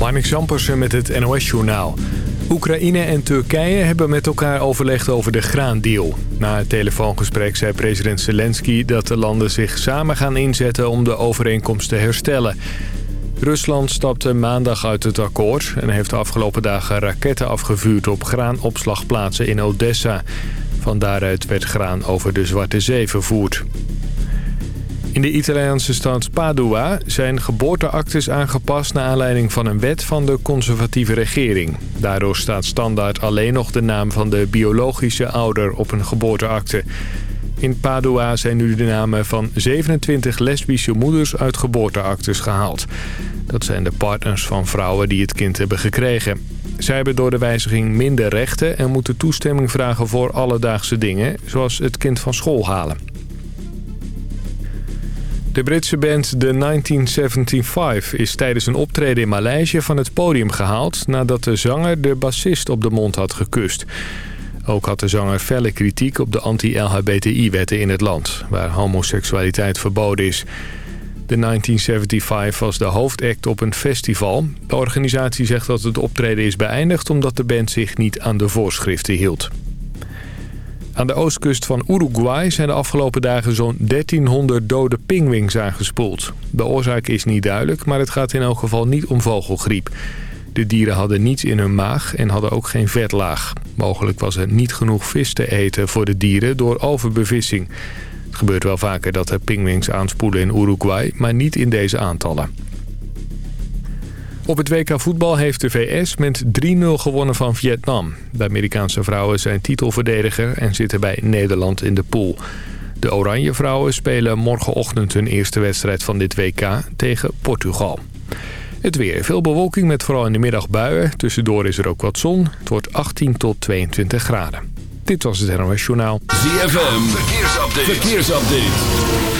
Marnik Zampersen met het NOS-journaal. Oekraïne en Turkije hebben met elkaar overlegd over de graandeal. Na het telefoongesprek zei president Zelensky dat de landen zich samen gaan inzetten om de overeenkomst te herstellen. Rusland stapte maandag uit het akkoord en heeft de afgelopen dagen raketten afgevuurd op graanopslagplaatsen in Odessa. Van daaruit werd graan over de Zwarte Zee vervoerd. In de Italiaanse stad Padua zijn geboorteactes aangepast... naar aanleiding van een wet van de conservatieve regering. Daardoor staat standaard alleen nog de naam van de biologische ouder op een geboorteakte. In Padua zijn nu de namen van 27 lesbische moeders uit geboorteactes gehaald. Dat zijn de partners van vrouwen die het kind hebben gekregen. Zij hebben door de wijziging minder rechten en moeten toestemming vragen voor alledaagse dingen... zoals het kind van school halen. De Britse band The 1975 is tijdens een optreden in Maleisië van het podium gehaald... nadat de zanger de bassist op de mond had gekust. Ook had de zanger felle kritiek op de anti-LHBTI-wetten in het land... waar homoseksualiteit verboden is. De 1975 was de hoofdact op een festival. De organisatie zegt dat het optreden is beëindigd... omdat de band zich niet aan de voorschriften hield. Aan de oostkust van Uruguay zijn de afgelopen dagen zo'n 1300 dode pingwings aangespoeld. De oorzaak is niet duidelijk, maar het gaat in elk geval niet om vogelgriep. De dieren hadden niets in hun maag en hadden ook geen vetlaag. Mogelijk was er niet genoeg vis te eten voor de dieren door overbevissing. Het gebeurt wel vaker dat er pingwings aanspoelen in Uruguay, maar niet in deze aantallen. Op het WK voetbal heeft de VS met 3-0 gewonnen van Vietnam. De Amerikaanse vrouwen zijn titelverdediger en zitten bij Nederland in de pool. De Oranje vrouwen spelen morgenochtend hun eerste wedstrijd van dit WK tegen Portugal. Het weer. Veel bewolking met vooral in de middag buien. Tussendoor is er ook wat zon. Het wordt 18 tot 22 graden. Dit was het NOS Journaal. ZFM. Verkeersupdate. Verkeersupdate.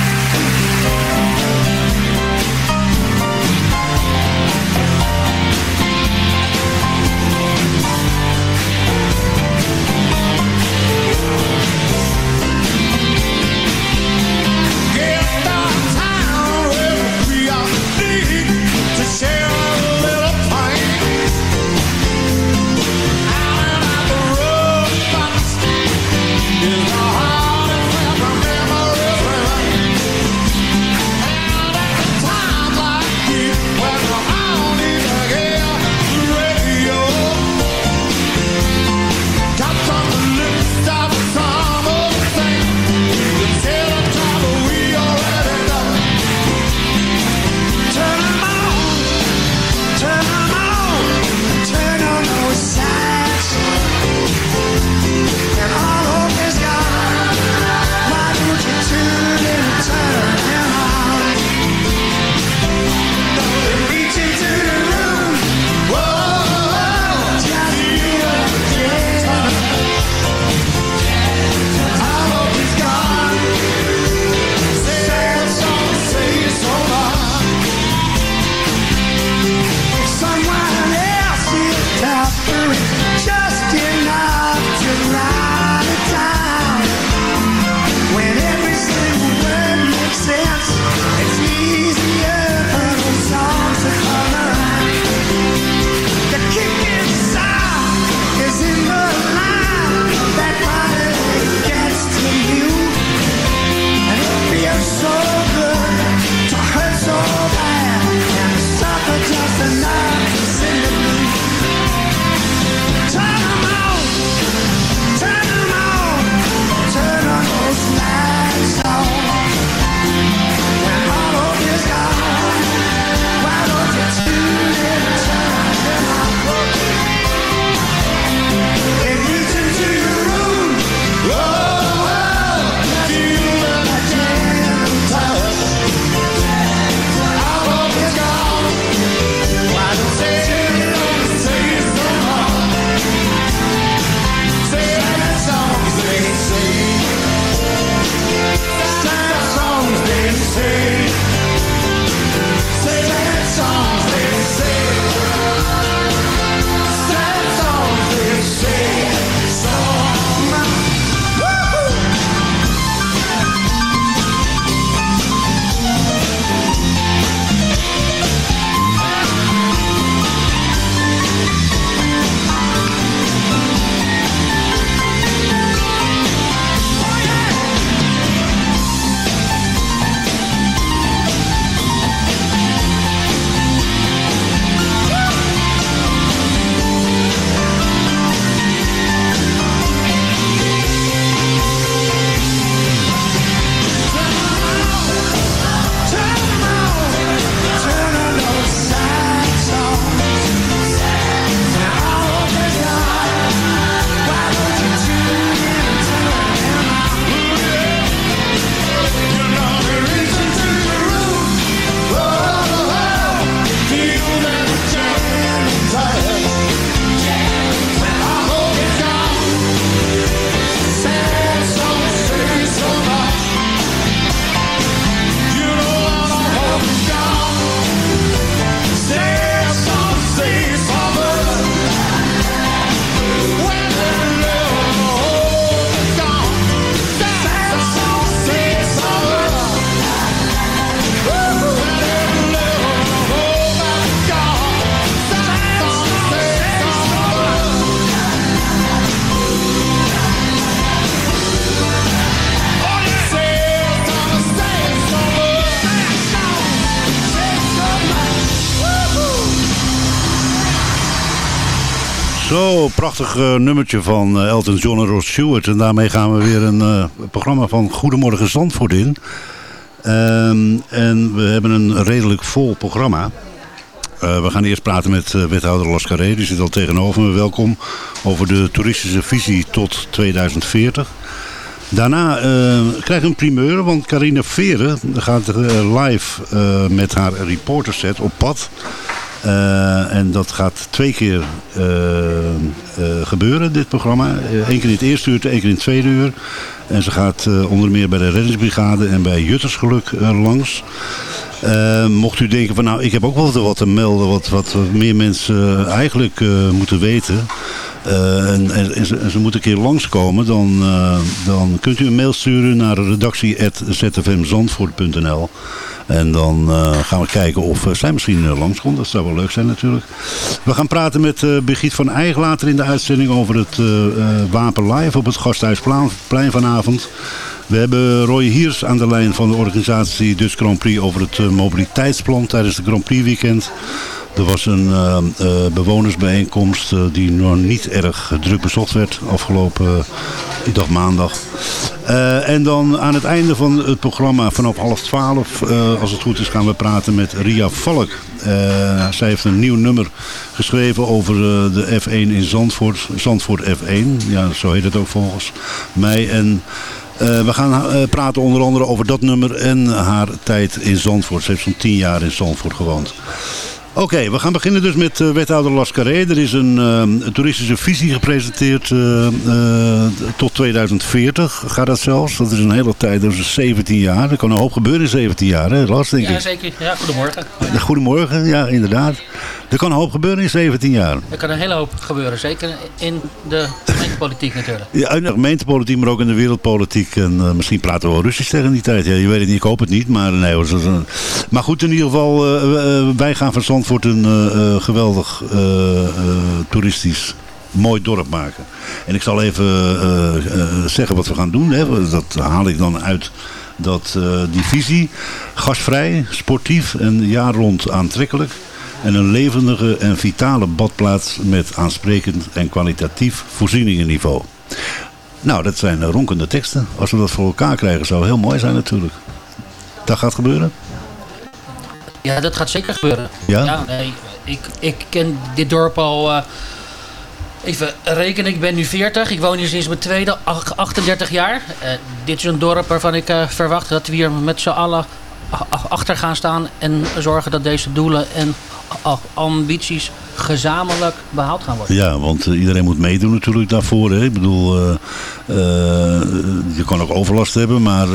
Zo, prachtig uh, nummertje van uh, Elton John en Ross Stewart. En daarmee gaan we weer een uh, programma van Goedemorgen Zandvoort in. Um, en we hebben een redelijk vol programma. we gaan eerst praten met wethouder Lascaré, die zit al tegenover me. Welkom over de toeristische visie tot 2040. Daarna krijgen we een primeur, want Carina Veren gaat live met haar reporterset op pad. Uh, en dat gaat twee keer uh, uh, gebeuren, dit programma. Eén keer in het eerste uur, één keer in het tweede uur. En ze gaat onder meer bij de reddingsbrigade en bij Juttersgeluk langs. mocht u denken van nou, ik heb ook wel wat te melden wat, wat meer mensen eigenlijk moeten weten. En, en, ze, en, moeten een keer langskomen, dan, dan kunt u een mail sturen naar redactie.zfmzandvoort.nl. En dan uh, gaan we kijken of uh, zij misschien uh, langskomt. Dat zou wel leuk zijn natuurlijk. We gaan praten met Brigitte van Eijk later in de uitzending over het Wapen Live op het Gasthuisplein vanavond. We hebben Roy Hiers aan de lijn van de organisatie Dutch Grand Prix over het mobiliteitsplan tijdens de Grand Prix weekend. Er was een uh, uh, bewonersbijeenkomst uh, die nog niet erg druk bezocht werd afgelopen, ik maandag. en dan aan het einde van het programma vanaf half twaalf, als het goed is, gaan we praten met Ria Valk. zij heeft een nieuw nummer geschreven over de F1 in Zandvoort, Zandvoort F1. Ja, zo heet het ook volgens mij. En we gaan praten onder andere over dat nummer en haar tijd in Zandvoort. Ze heeft zo'n tien jaar in Zandvoort gewoond. Oké, we gaan beginnen dus met uh, wethouder Lascaré. Er is een, uh, een toeristische visie gepresenteerd uh, tot 2040. Gaat dat zelfs? Dat is een hele tijd, dat is 17 jaar. Er kan een hoop gebeuren in 17 jaar, hè Las, denk ik. Ja, zeker. Ja, goedemorgen. Goedemorgen, ja, inderdaad. Er kan een hoop gebeuren in 17 jaar. Er kan een hele hoop gebeuren, zeker in de gemeentepolitiek natuurlijk. Ja, in de gemeentepolitiek, maar ook in de wereldpolitiek. En misschien praten we wel Russisch tegen die tijd. Ja, je weet het niet, ik hoop het niet. Maar, nee, maar goed, in ieder geval, wij gaan van Zandvoort een uh, uh, geweldig uh, toeristisch mooi dorp maken. En ik zal even zeggen wat we gaan doen. Hè. Dat haal ik dan uit dat die visie. Gasvrij, sportief en jaar rond aantrekkelijk. En een levendige en vitale badplaats met aansprekend en kwalitatief voorzieningenniveau. Nou, dat zijn ronkende teksten. Als we dat voor elkaar krijgen zou heel mooi zijn natuurlijk. Dat gaat gebeuren? Ja, dat gaat zeker gebeuren. Ja? ja nee, ik, ik ken dit dorp al... Uh, even rekenen, ik ben nu 40. Ik woon hier sinds mijn tweede, 38 jaar. Uh, dit is een dorp waarvan ik uh, verwacht dat we hier met z'n allen achter gaan staan... en zorgen dat deze doelen en ambities gezamenlijk behaald gaan worden. Ja, want uh, iedereen moet meedoen natuurlijk daarvoor. Hè? Ik bedoel, uh, uh, je kan ook overlast hebben, maar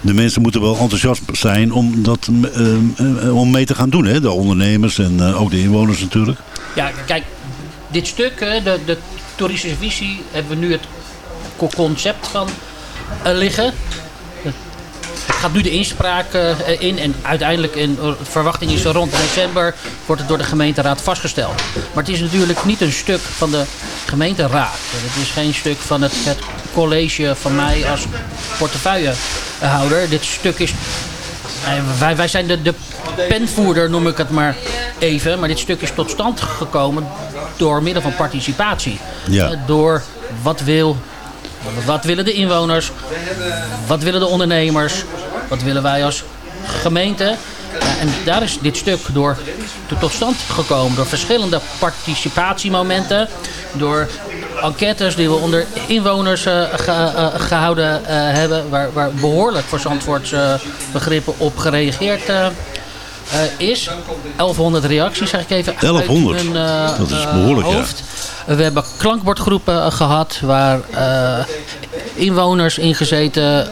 de mensen moeten wel enthousiast zijn om, dat, om mee te gaan doen. Hè? De ondernemers en ook de inwoners natuurlijk. Ja, kijk, dit stuk, de, de toeristische visie, hebben we nu het concept van liggen gaat nu de inspraak uh, in. En uiteindelijk, in uh, verwachting is rond december, wordt het door de gemeenteraad vastgesteld. Maar het is natuurlijk niet een stuk van de gemeenteraad. Het is geen stuk van het, het college van mij als portefeuillehouder. Dit stuk is... Uh, wij, wij zijn de, de penvoerder, noem ik het maar even. Maar dit stuk is tot stand gekomen door middel van participatie. Ja. door wat wil wat willen de inwoners? Wat willen de ondernemers? Wat willen wij als gemeente? Ja, en daar is dit stuk door tot stand gekomen. Door verschillende participatiemomenten. Door enquêtes die we onder inwoners uh, gehouden uh, hebben. Waar, waar, behoorlijk voor Zandvoorts begrippen op gereageerd is. 1100 reacties zeg ik even 1100? uit hun dat is behoorlijk, hoofd. We hebben klankbordgroepen gehad waar inwoners ingezeten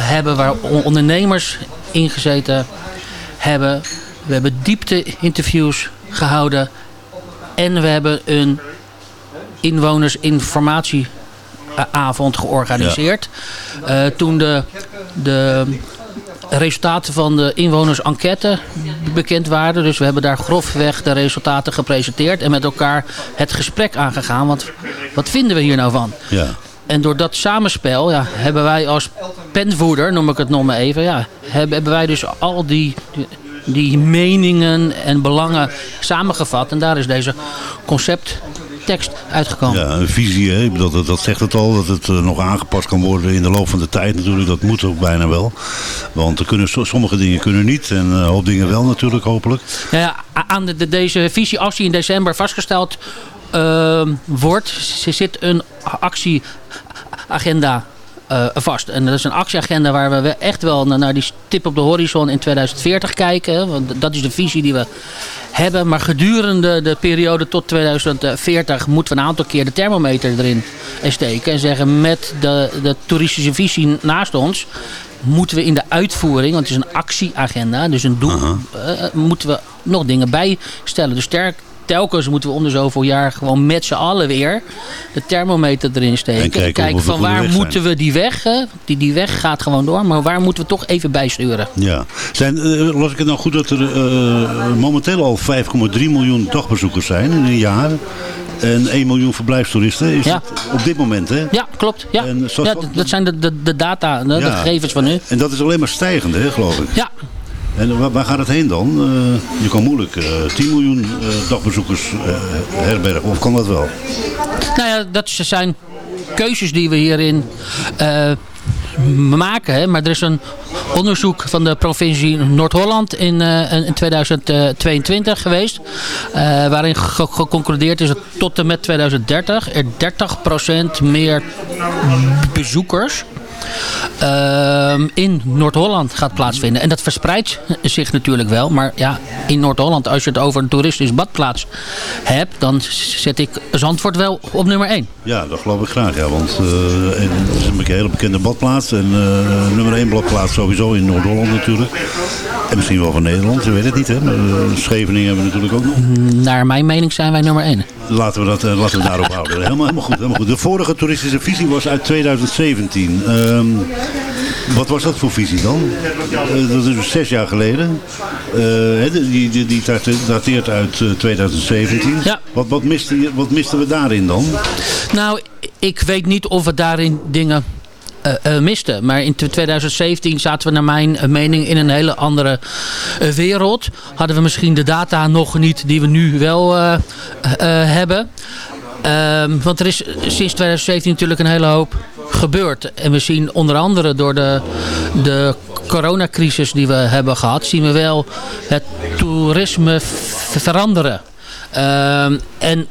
hebben. Waar ondernemers ingezeten hebben. We hebben diepte-interviews gehouden. En we hebben een inwonersinformatieavond georganiseerd. Ja. Uh, toen de, de resultaten van de inwoners-enquête bekend waren. Dus we hebben daar grofweg de resultaten gepresenteerd. En met elkaar het gesprek aangegaan. Want wat vinden we hier nou van? Ja. En door dat samenspel ja, hebben wij als penvoerder, noem ik het nog maar even... Ja, hebben, hebben wij dus al die, die meningen en belangen samengevat. En daar is deze concept tekst uitgekomen. Ja, een visie, hè? Dat, dat zegt het al, dat het eh, nog aangepast kan worden in de loop van de tijd natuurlijk. Dat moet ook bijna wel. Want er kunnen, so- sommige dingen kunnen niet en een hoop dingen wel natuurlijk, hopelijk. Ja, aan de, de- deze visie, als die in december vastgesteld ehm, wordt, zit een actieagenda eh, vast. En dat is een actieagenda waar we echt wel naar, die stip op de horizon in 2040 kijken. Want dat is de visie die we hebben. Maar gedurende de periode tot 2040 moeten we een aantal keer de thermometer erin steken. En zeggen met de, de toeristische visie naast ons moeten we in de uitvoering, want het is een actieagenda, dus een doel, eh, moeten we nog dingen bijstellen. Dus sterk, telkens moeten we om de zoveel jaar gewoon met z'n allen weer de thermometer erin steken. En kijken van waar moeten we die weg, hè? die, die weg gaat gewoon door, maar waar moeten we toch even bijsturen. Ja. Zijn, eh, las ik het nou goed dat er eh, momenteel al 5,3 miljoen dagbezoekers zijn in een jaar? En 1 miljoen verblijfstoeristen? Is Ja. op dit moment, hè? Ja, klopt. Ja. En zo- ja, dat- dat zijn de, de, de data, de, gegevens van nu. En dat is alleen maar stijgend, hè, geloof ik. Ja, En waar, waar gaat het heen dan? Eh, je kan moeilijk eh 10 miljoen eh, dagbezoekers herbergen, of kan dat wel? Nou ja, dat zijn keuzes die we hierin maken. Hè. Maar er is een onderzoek van de provincie Noord-Holland in, in 2022 geweest. waarin ge- geconcludeerd is dat tot en met 2030 er 30% meer bezoekers in Noord-Holland gaat plaatsvinden. En dat verspreidt zich natuurlijk wel. Maar ja, in Noord-Holland, als je het over een toeristisch badplaats hebt, dan zet ik Zandvoort wel op nummer 1. Ja, dat geloof ik graag, ja. Want eh, het is een hele bekende badplaats. En eh, nummer 1 badplaats sowieso in Noord-Holland natuurlijk. En misschien wel van Nederland, je weet het niet, hè. Maar, eh, Scheveningen hebben we natuurlijk ook nog. Naar mijn mening zijn wij nummer 1. Laten we, dat, eh, laten we daarop houden. Helemaal, helemaal, goed, helemaal goed. De vorige toeristische visie was uit 2017. Ehm, wat was dat voor visie dan? Eh, dat is dus zes jaar geleden. Eh, die, die, die date- dateert uit eh, 2017. Ja. Wat, wat, miste, wat misten we daarin dan? Nou, ik weet niet of we daarin dingen eh, eh, misten. Maar in 2017 zaten we naar mijn eh, mening in een hele andere eh, wereld. Hadden we misschien de data nog niet die we nu wel eh, eh, hebben. Ehm, want er is sinds 2017 natuurlijk een hele hoop gebeurd. En we zien onder andere door de, de coronacrisis die we hebben gehad... zien we wel het toerisme veranderen. Ehm, en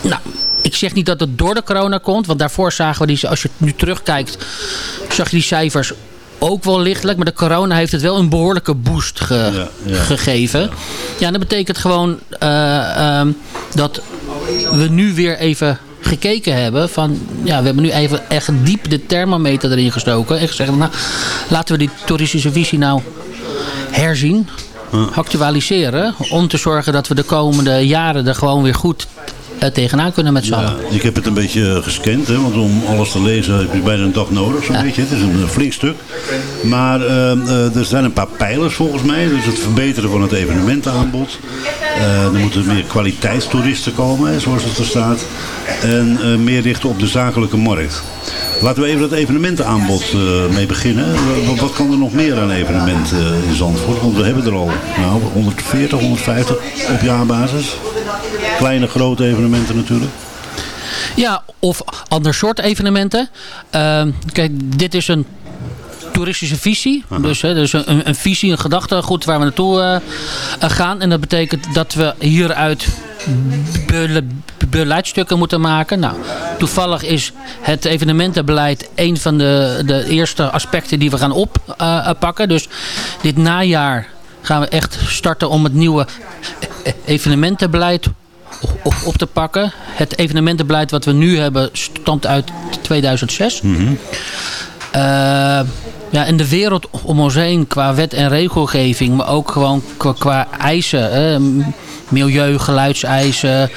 nou, ik zeg niet dat het door de corona komt. Want daarvoor zagen we die, als je nu terugkijkt, zag je die cijfers ook wel lichtelijk. Maar de corona heeft het wel een behoorlijke boost ge- Ja, ja. gegeven. Ja, en dat betekent gewoon eh, ehm, dat we nu weer even gekeken hebben van ja we hebben nu even echt diep de thermometer erin gestoken en gezegd nou laten we die toeristische visie nou herzien actualiseren om te zorgen dat we de komende jaren er gewoon weer goed tegenaan kunnen met z'n allen. Ja, ik heb het een beetje gescand, hè, want om alles te lezen heb je bijna een dag nodig, zo'n beetje. Het is een eh, flink stuk. Maar eh, eh, er zijn een paar pijlers volgens mij. Dus het verbeteren van het evenementenaanbod. Eh, er moeten meer kwaliteitstoeristen komen, hè, zoals het er staat. En meer richten op de zakelijke markt. Laten we even dat evenementenaanbod mee beginnen. Wat, wat kan er nog meer aan evenementen in Zandvoort? Want we hebben er al nou, 140, 150 op jaarbasis. Kleine, grote evenementen natuurlijk. Ja, of ander soort evenementen. Ehm, kijk, dit is een toeristische visie. Dus, hè, dus een, een visie, een gedachtegoed waar we naartoe eh, eh, gaan. En dat betekent dat we hieruit bele- beleidstukken moeten maken. Nou, toevallig is het evenementenbeleid een van de, de eerste aspecten die we gaan oppakken. dus dit najaar gaan we echt starten om het nieuwe evenementenbeleid op, te pakken. Het evenementenbeleid wat we nu hebben stamt uit 2006. Eh, ja, en de wereld om ons heen qua wet en regelgeving, maar ook gewoon qua, qua eisen, hè, milieu, geluidseisen,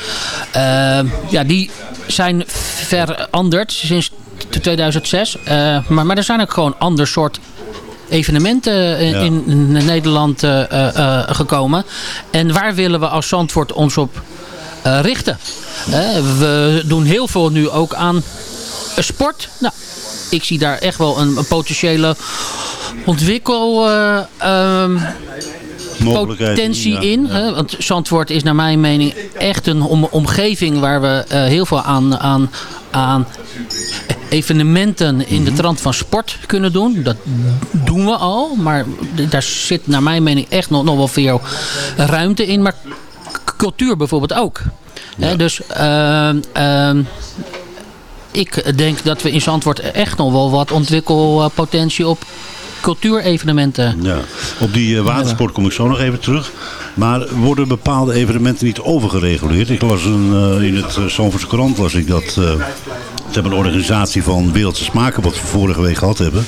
eh, ja, die zijn veranderd sinds t- 2006. Eh, maar, maar er zijn ook gewoon ander soort evenementen in, Ja. in Nederland eh, eh, eh, gekomen. En waar willen we als Zandvoort ons op eh, richten? We doen heel veel nu ook aan eh, sport. Nou, ik zie daar echt wel een, een potentiële ontwikkel... eh, Mogelijkheden, potentie ja, in. ja. Hè? Want Zandvoort is naar mijn mening echt een om- omgeving waar we eh, heel veel aan, aan, aan evenementen in Mhm. de trant van sport kunnen doen. Dat doen we al. Maar daar zit naar mijn mening echt nog, nog wel veel ruimte in. Maar cultuur bijvoorbeeld ook. Dus ehm, ehm, ik denk dat we in Zandvoort echt nog wel wat ontwikkelpotentie op cultuurevenementen. Ja. Op die eh, watersport kom ik zo nog even terug. Maar worden bepaalde evenementen niet overgereguleerd? Ik las een, eh, in het uh, Zandvoortse krant las ik dat... eh, ze hebben een organisatie van Wereldse Smaken, wat we vorige week gehad hebben.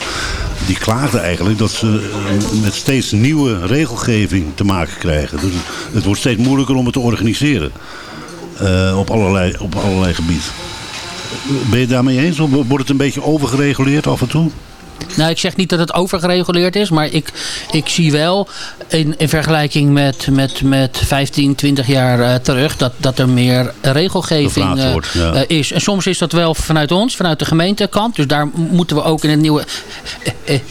Die klaagden eigenlijk dat ze eh, met steeds nieuwe regelgeving te maken krijgen. Dus het wordt steeds moeilijker om het te organiseren. eh, op, allerlei, op allerlei gebieden. Ben je daarmee eens? Of wordt het een beetje overgereguleerd af en toe? Nou, ik zeg niet dat het overgereguleerd is, maar ik, ik zie wel in, in vergelijking met, met, met 15, 20 jaar eh, terug dat, dat er meer regelgeving eh, wordt, ja. eh, is. En soms is dat wel vanuit ons, vanuit de gemeentekant. Dus daar moeten we ook in het nieuwe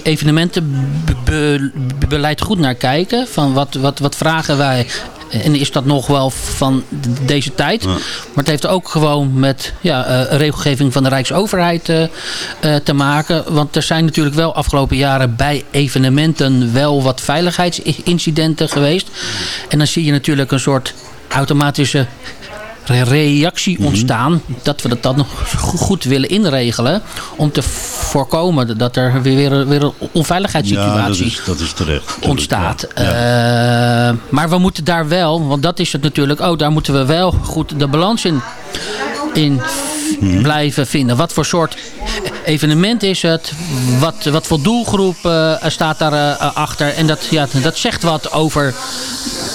evenementenbeleid goed naar kijken. Van wat, wat, wat vragen wij en is dat nog wel van deze tijd. Maar het heeft ook gewoon met ja, eh, regelgeving van de Rijksoverheid eh, eh, te maken. Want er zijn natuurlijk wel afgelopen jaren bij evenementen wel wat veiligheidsincidenten geweest. En dan zie je natuurlijk een soort automatische reactie ontstaan. Dat we dat dan nog go- goed willen inregelen. Om te voorkomen dat er weer, weer, weer een Ja, dat onveiligheidssituatie is, dat is terecht. natuurlijk. ontstaat. Ja. Maar we moeten daar wel, want dat is het natuurlijk ook, daar moeten we wel goed de balans in, in Mhm. blijven vinden. Wat voor soort evenement is het? Wat, wat voor doelgroep eh, staat daar eh, achter? En dat, ja, dat zegt wat over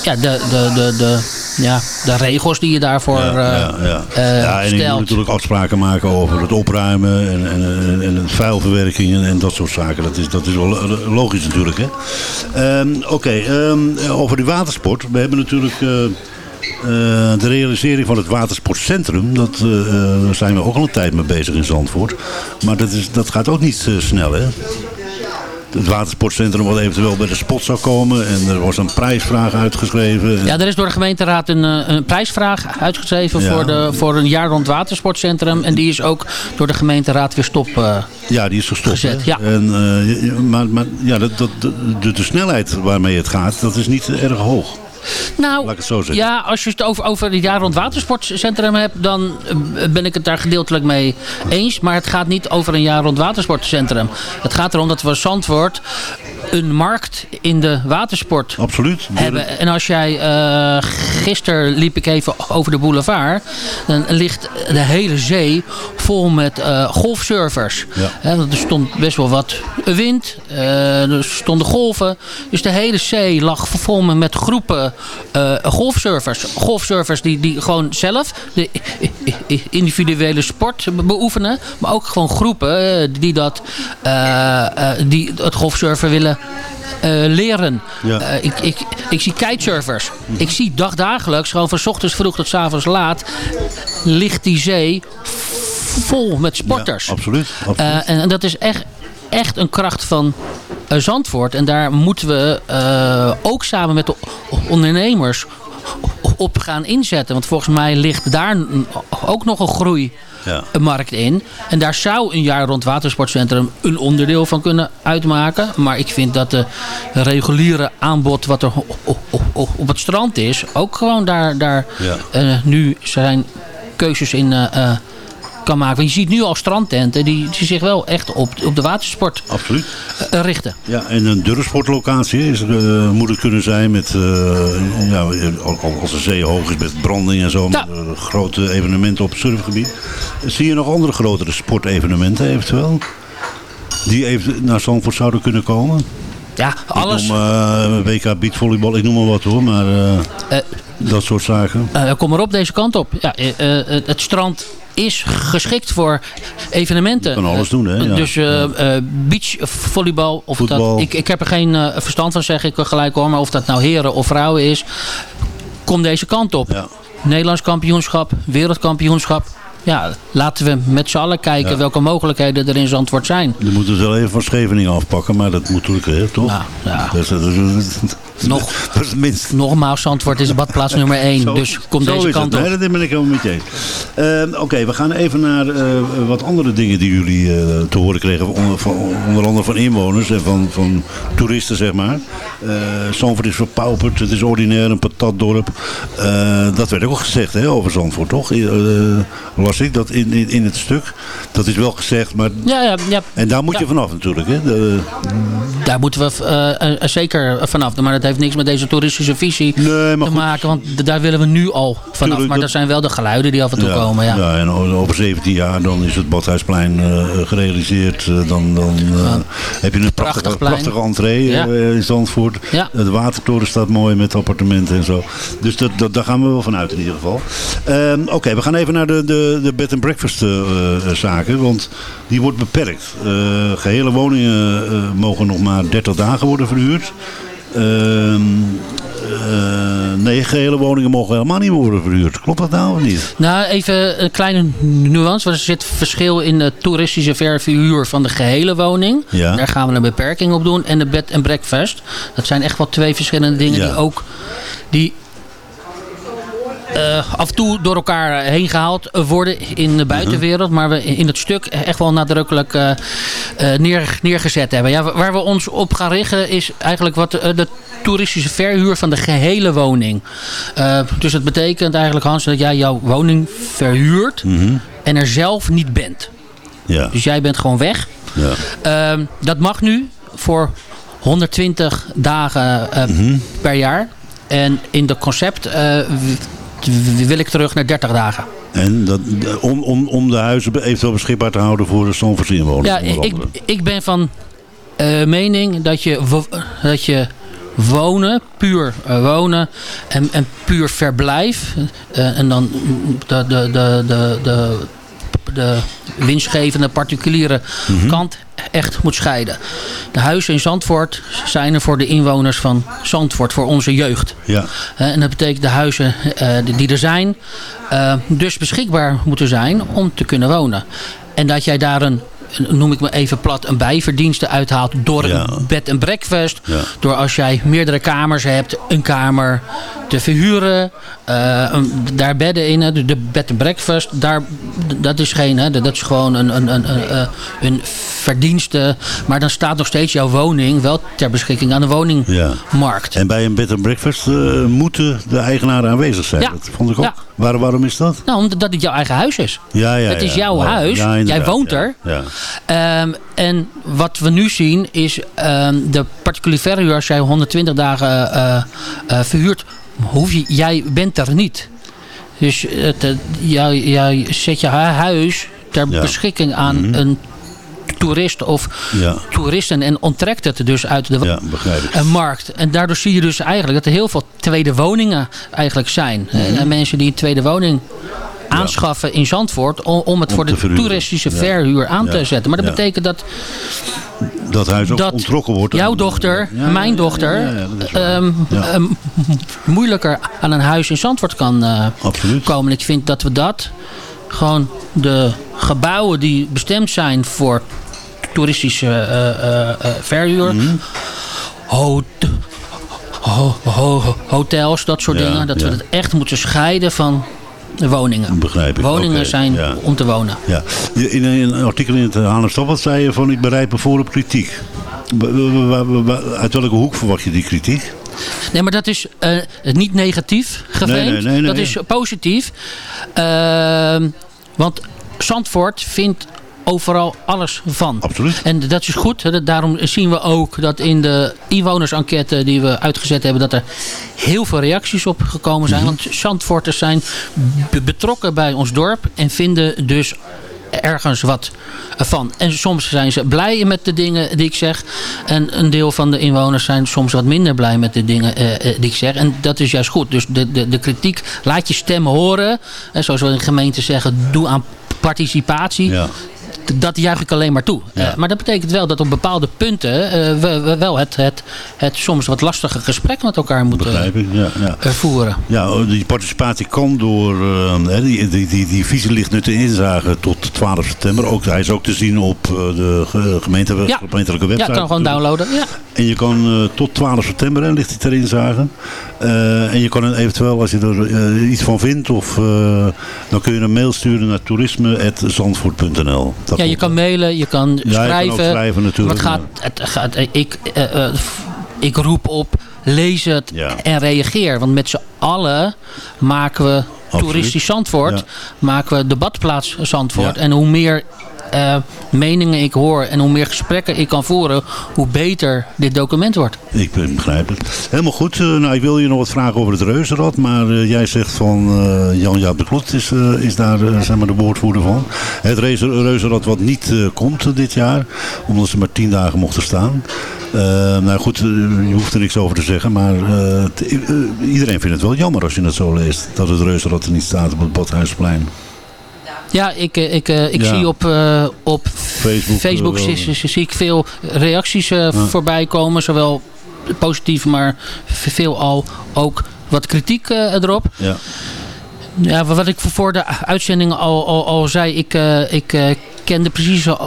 ja, de, de, de, de, ja, de regels die je daarvoor Ja, eh, ja, ja. eh, ja, en je moet natuurlijk afspraken maken over het opruimen en, en, en, en vuilverwerking en, en dat soort zaken. Dat is, dat is wel lo- logisch natuurlijk. hè. Ehm, Oké, ehm, over die watersport. We hebben natuurlijk eh, eh, de realisering van het watersportcentrum. Dat, eh, eh, daar zijn we ook al een tijd mee bezig in Zandvoort. Maar dat, is, dat gaat ook niet eh, snel hè. Het watersportcentrum wat eventueel bij de spot zou komen. En er was een prijsvraag uitgeschreven. Ja, er is door de gemeenteraad een, eh, een prijsvraag uitgeschreven Ja. voor, de, voor een jaar rond watersportcentrum. En die is ook door de gemeenteraad weer stop. eh, Ja, die is gestopt. Gezet, ja. En, eh, maar maar ja, dat, dat, de, de snelheid waarmee het gaat, dat is niet erg hoog. Nou, Laat ik het zo zeggen. ja, als je het over, over het jaar rond watersportcentrum hebt, dan eh, ben ik het daar gedeeltelijk mee eens. Maar het gaat niet over een jaar rond watersportcentrum. Het gaat erom dat we Zandvoort een markt in de watersport Absoluut. hebben. En als jij, eh gisteren liep ik even over de boulevard, dan ligt de hele zee vol met eh, golfsurfers. Ja. Er stond best wel wat wind, er stonden golven. Dus de hele zee lag vol met groepen eh, golfsurfers. Golfsurfers die, die gewoon zelf de individuele sport be- beoefenen. Maar ook gewoon groepen eh, die, dat, eh, die het golfsurfen willen leren. Ja. Ik, ik, ik zie kitesurfers. Ik zie dagdagelijks, gewoon van 's ochtends vroeg tot 's avonds laat, ligt die zee vol met sporters. Ja, absoluut. absoluut. En, en dat is echt, echt een kracht van eh, Zandvoort. En daar moeten we eh, ook samen met de ondernemers op gaan inzetten. Want volgens mij ligt daar ook nog een groei Ja. een markt in. En daar zou een jaar rond watersportcentrum een onderdeel van kunnen uitmaken. Maar ik vind dat de reguliere aanbod wat er op, het strand is... ook gewoon daar, daar Ja. eh, nu zijn keuzes in eh, eh, kan maken. Want je ziet nu al strandtenten die, die zich wel echt op, op de watersport Absoluut. eh, richten. Ja, en een durfsportlocatie is, eh, moet het kunnen zijn met, eh, ja, al- als de zee hoog is met branding en zo. Ja. met, grote evenementen op het surfgebied. Zie je nog andere grotere sportevenementen eventueel? Die even naar Zandvoort zouden kunnen komen? Ja, alles. Ik noem, WK beachvolleybal, ik noem maar wat hoor, maar dat soort zaken. Kom maar op deze kant op. Ja, het strand is geschikt voor evenementen. Kan alles doen, hè? Ja. Dus eh eh, beachvolleybal. Of Voetbal. Dat, ik, ik heb er geen eh, verstand van, zeg ik gelijk hoor. Maar of dat nou heren of vrouwen is. Kom deze kant op. Ja. Nederlands kampioenschap, wereldkampioenschap. ja, laten we met z'n allen kijken Ja. welke mogelijkheden er in Zandvoort zijn. Dan moeten we wel even van Scheveningen afpakken, maar dat moet natuurlijk, hè, toch? Nou, ja. Dat, is, dat, is, Nog, dat is het minst. nogmaals, Zandvoort is badplaats nummer 1. Zo- dus kom deze kant het. op. Nee, dat ben ik helemaal met je Ehm, Oké, we gaan even naar eh, wat andere dingen die jullie eh, te horen kregen. Onder, van, onder andere van inwoners en van, van toeristen, zeg maar. Eh Zandvoort is verpauperd, het is ordinair, een patatdorp. Dat werd ook gezegd hè, over Zandvoort, toch? Las ik dat in, in, in het stuk. Dat is wel gezegd, maar... Ja, ja, ja, En daar moet je vanaf natuurlijk, hè? De- daar moeten we zeker vanaf. Maar dat heeft niks met deze toeristische visie nee, te maken. Want daar willen we nu al vanaf. Tuurlijk, maar dat- dat zijn wel de geluiden die af en toe komen. Ja. en over 17 jaar dan is het Badhuisplein eh, gerealiseerd. Eh, dan dan eh, heb je een prachtige, Prachtig prachtige entree Ja. in Zandvoort. Ja. De watertoren staat mooi met appartementen en zo. Dus dat, dat, daar gaan we wel van uit in ieder geval. Ehm, Oké, we gaan even naar de, de, de bed and breakfast zaken. Want die wordt beperkt. Eh, gehele woningen mogen nog maar 30 dagen worden verhuurd. Eh, nee, gehele woningen mogen helemaal niet worden verhuurd. Klopt dat nou of niet? Nou, even een kleine nuance. Want er zit verschil in de toeristische verhuur van de gehele woning. Ja. Daar gaan we een beperking op doen. En de bed and breakfast. Dat zijn echt wel twee verschillende dingen Ja. die ook... Die, eh, af en toe door elkaar heen gehaald worden in de buitenwereld. Maar we in het stuk echt wel nadrukkelijk eh, eh, neer, neergezet hebben. Ja, waar we ons op gaan richten is eigenlijk wat eh, de toeristische verhuur van de gehele woning. Eh, dus het betekent eigenlijk Hans dat jij jouw woning verhuurt en er zelf niet bent. Ja. Dus jij bent gewoon weg. ja. Ehm, dat mag nu voor 120 dagen eh, Mhm. per jaar. En in de concept eh, wil ik terug naar 30 dagen. En dat, om, om, om de huizen eventueel beschikbaar te houden voor de Stamfordse inwoners. Ja, ik, ik ben van eh, mening dat je, dat je wonen, puur eh, wonen en, en puur verblijf. eh, en dan de, de, de, de, de, de winstgevende particuliere Mhm. kant echt moet scheiden. De huizen in Zandvoort zijn er voor de inwoners van Zandvoort, voor onze jeugd. Ja, En dat betekent de huizen eh, die- er zijn, eh, dus beschikbaar moeten zijn om te kunnen wonen. En dat jij daar een- noem ik me even plat, een bijverdienste uithaalt door Ja. een bed en breakfast. Ja. Door als jij meerdere kamers hebt, een kamer te verhuren. eh, een- daar bedden in, de de bed en breakfast. Daar, dat is geen, hè, dat is gewoon een, een, een, een, eh, een verdienste. Maar dan staat nog steeds jouw woning wel ter beschikking aan de woningmarkt. en bij een bed and breakfast eh, moeten de eigenaren aanwezig zijn. Ja. Dat vond ik ook. Waar, waarom is dat? Nou, omdat het jouw eigen huis is. Ja, ja, Het is jouw Ja, huis. ja, Jij woont er. Ja. Ehm, en wat we nu zien is ehm, de particuliere verhuur. Als jij 120 dagen eh, eh, verhuurt, hoef je, jij bent er niet. Dus het, jij, jij zet je hu- huis ter beschikking aan een toerist of Ja. toeristen en onttrekt het dus uit de ja, een markt. En daardoor zie je dus eigenlijk dat er heel veel tweede woningen eigenlijk zijn. Mhm. En mensen die een tweede woning aanschaffen in Zandvoort om, om het Om voor de verhuren. toeristische verhuur aan te zetten. Maar dat betekent dat Dat huis ook dat ontrokken wordt. jouw dochter, Ja, mijn dochter, ja, ja, ehm, ehm, moeilijker aan een huis in Zandvoort kan eh, Absoluut. komen. Ik vind dat we dat gewoon de gebouwen die bestemd zijn voor toeristische eh, eh, eh, verhuur, Mhm. hot- ho- ho- hotels, dat soort Ja, dingen, dat ja. we het echt moeten scheiden van de woningen. Begrijp ik. Woningen zijn ja. om te wonen. Ja. In een artikel in het Haarlemstad wat zei je van ik bereid me voor op kritiek. Uit welke hoek verwacht je die kritiek? Nee, maar dat is niet negatief geframed. Nee, nee, nee, nee. Dat is positief. Ehm, want Zandvoort vindt overal alles van. Absoluut. En dat is goed. Daarom zien we ook dat in de inwonersenquête die we uitgezet hebben... dat er heel veel reacties op gekomen zijn. Mhm. Want Zandvoorters zijn be- betrokken bij ons dorp... en vinden dus ergens wat van. En soms zijn ze blij met de dingen die ik zeg. En een deel van de inwoners zijn soms wat minder blij met de dingen eh, eh, die ik zeg. En dat is juist goed. Dus de, de, de kritiek, laat je stem horen. En zoals we in de gemeente zeggen, doe aan participatie. Ja. Dat juich ik alleen maar toe. Ja. Eh, maar dat betekent wel dat op bepaalde punten eh, we, we wel het, het, het soms wat lastige gesprek met elkaar moeten ja. ja. eh, voeren. Ja, oh, die participatie kan door, die, die, die, die visie ligt nu te inzagen tot 12 september. Ook, hij is ook te zien op de ge- gemeente, Ja. gemeentelijke Ja, website. kan gewoon downloaden. Ja. En je kan tot 12 september hè, ligt hij ter inzage. En je kan eventueel, als je er iets van vindt, of, dan kun je een mail sturen naar toerisme.zandvoort.nl. Ja, je kan mailen, je kan Ja, je kan schrijven. schrijven natuurlijk, Maar het gaat, het gaat, ik, eh, eh, ik roep op, lees het Ja. en reageer. Want met z'n allen maken we Absoluut. toeristisch Zandvoort. Ja. Maken we de badplaats Zandvoort. Ja. En hoe meer eh, meningen ik hoor en hoe meer gesprekken ik kan voeren, hoe beter dit document wordt. Ik begrijp het. Helemaal goed. Eh, nou, ik wil je nog wat vragen over het reuzenrad. Maar eh, jij zegt van Jan-Jaap de Kloet is, is daar zeg maar de woordvoerder van. Het reuze- reuzenrad wat niet komt dit jaar. Omdat ze maar tien dagen mochten staan. Nou goed, je hoeft er niks over te zeggen. Maar iedereen vindt het wel jammer als je het zo leest. Dat het reuzenrad er niet staat op het Badhuisplein. Ja, ik, eh, ik, eh, ik Ja. zie op, eh, op Facebook, Facebook, zie, ik veel reacties voorbij komen. Zowel positief, maar veel al ook wat kritiek erop. Ja. Ja, wat ik voor de uitzending al, al, al zei, ik, ik ken de precieze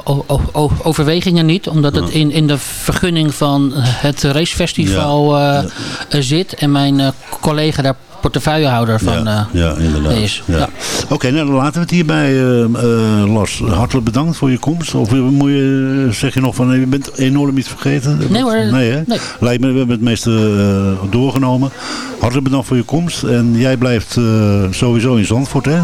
overwegingen niet. Omdat het in, in de vergunning van het racefestival Ja. zit. En mijn collega daar portefeuillehouder van ja, eh, ja, inderdaad. is. Ja. Oké, nou dan laten we het hierbij. eh eh, Lars, hartelijk bedankt voor je komst. Of moet je, zeg je nog van, je bent enorm iets vergeten? Nee hoor. Nee hè? Nee. Lijkt me, we hebben het meeste doorgenomen. Hartelijk bedankt voor je komst. En jij blijft sowieso in Zandvoort hè?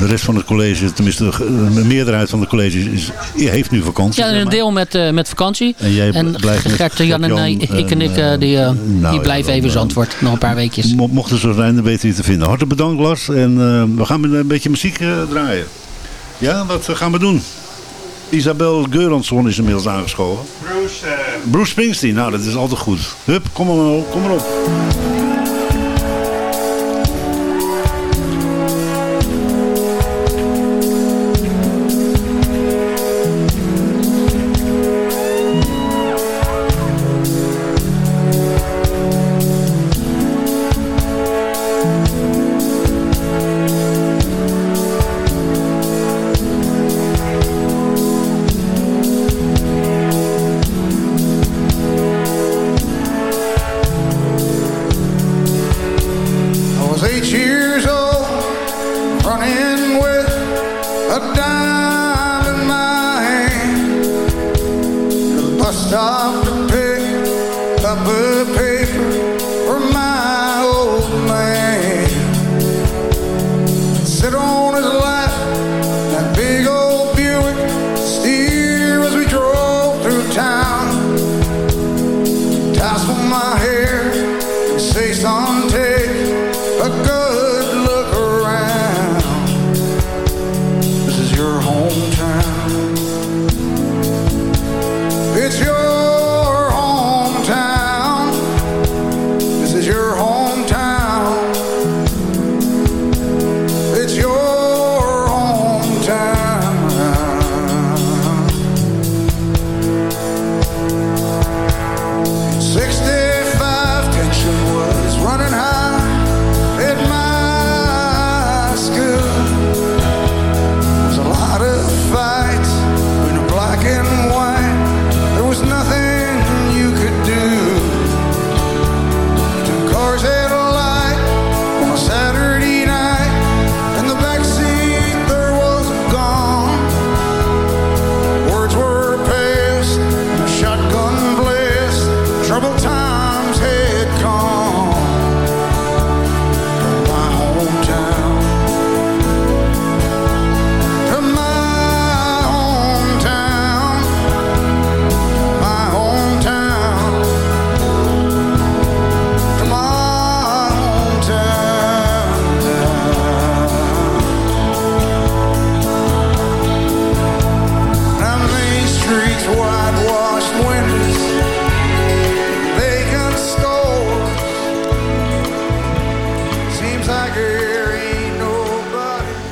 De rest van het college, tenminste de de meerderheid van het college is, heeft nu vakantie. Ja, een deel met, met vakantie. En jij En blijft Gert, Jan en ik, ik en ik, en, eh, die, eh, nou die ja, blijven dan, even Zandvoort. Nog een paar weekjes. Mo- Mocht dan we je te vinden. Hartelijk bedankt Lars. En eh, we gaan een beetje muziek eh, draaien. Ja, wat eh, gaan we doen? Isabel Geuransson is inmiddels aangeschoven. Bruce, Bruce Springsteen, nou dat is altijd goed. Hup, kom maar, op, kom maar op. a dime in my hand. To the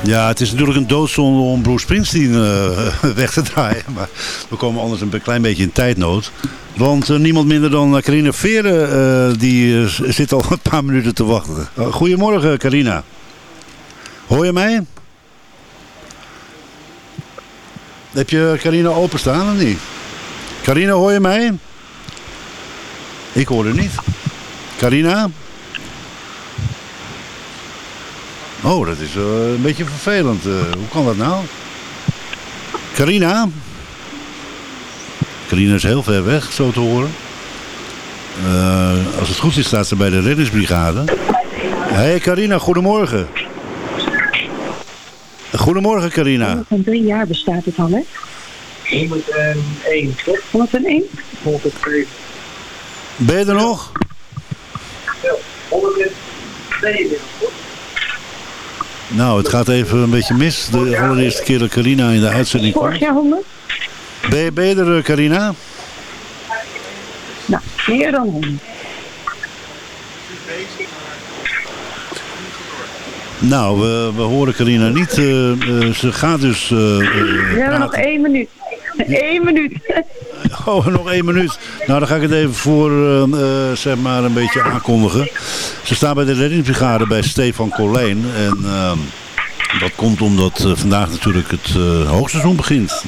Ja, het is natuurlijk een doodzonde om Bruce Springsteen eh, weg te draaien. Maar we komen anders een klein beetje in tijdnood. Want eh, niemand minder dan eh, Carina Veren, die zit al een paar minuten te wachten. Goedemorgen Carina. Hoor je mij? Heb je Carina openstaan of niet? Carina, hoor je mij? Ik hoor er niet. Carina? Oh, dat is eh, een beetje vervelend. Eh, hoe kan dat nou? Carina? Carina is heel ver weg, zo te horen. Eh, als het goed is, staat ze bij de reddingsbrigade. Hé hey Carina, goedemorgen. Goedemorgen Carina. Van drie jaar bestaat het al, hè? 101, toch? 101? 102. Ben je er nog? 102. Nou, het gaat even een beetje mis. De allereerste keer dat Carina in de uitzending Vorig komt. jaar 100? Ben je, ben je er, eh, Carina? Nou, meer dan 100. Nou, we, we horen Carina niet. Eh, eh, ze gaat dus... We hebben nog één minuut. Eén minuut. Oh, nog één minuut. Nou, dan ga ik het even voor, eh, eh, zeg maar, een beetje aankondigen. Ze staan bij de reddingsbrigade bij Stefan Colijn. En ehm, dat komt omdat eh, vandaag natuurlijk het eh, hoogseizoen begint.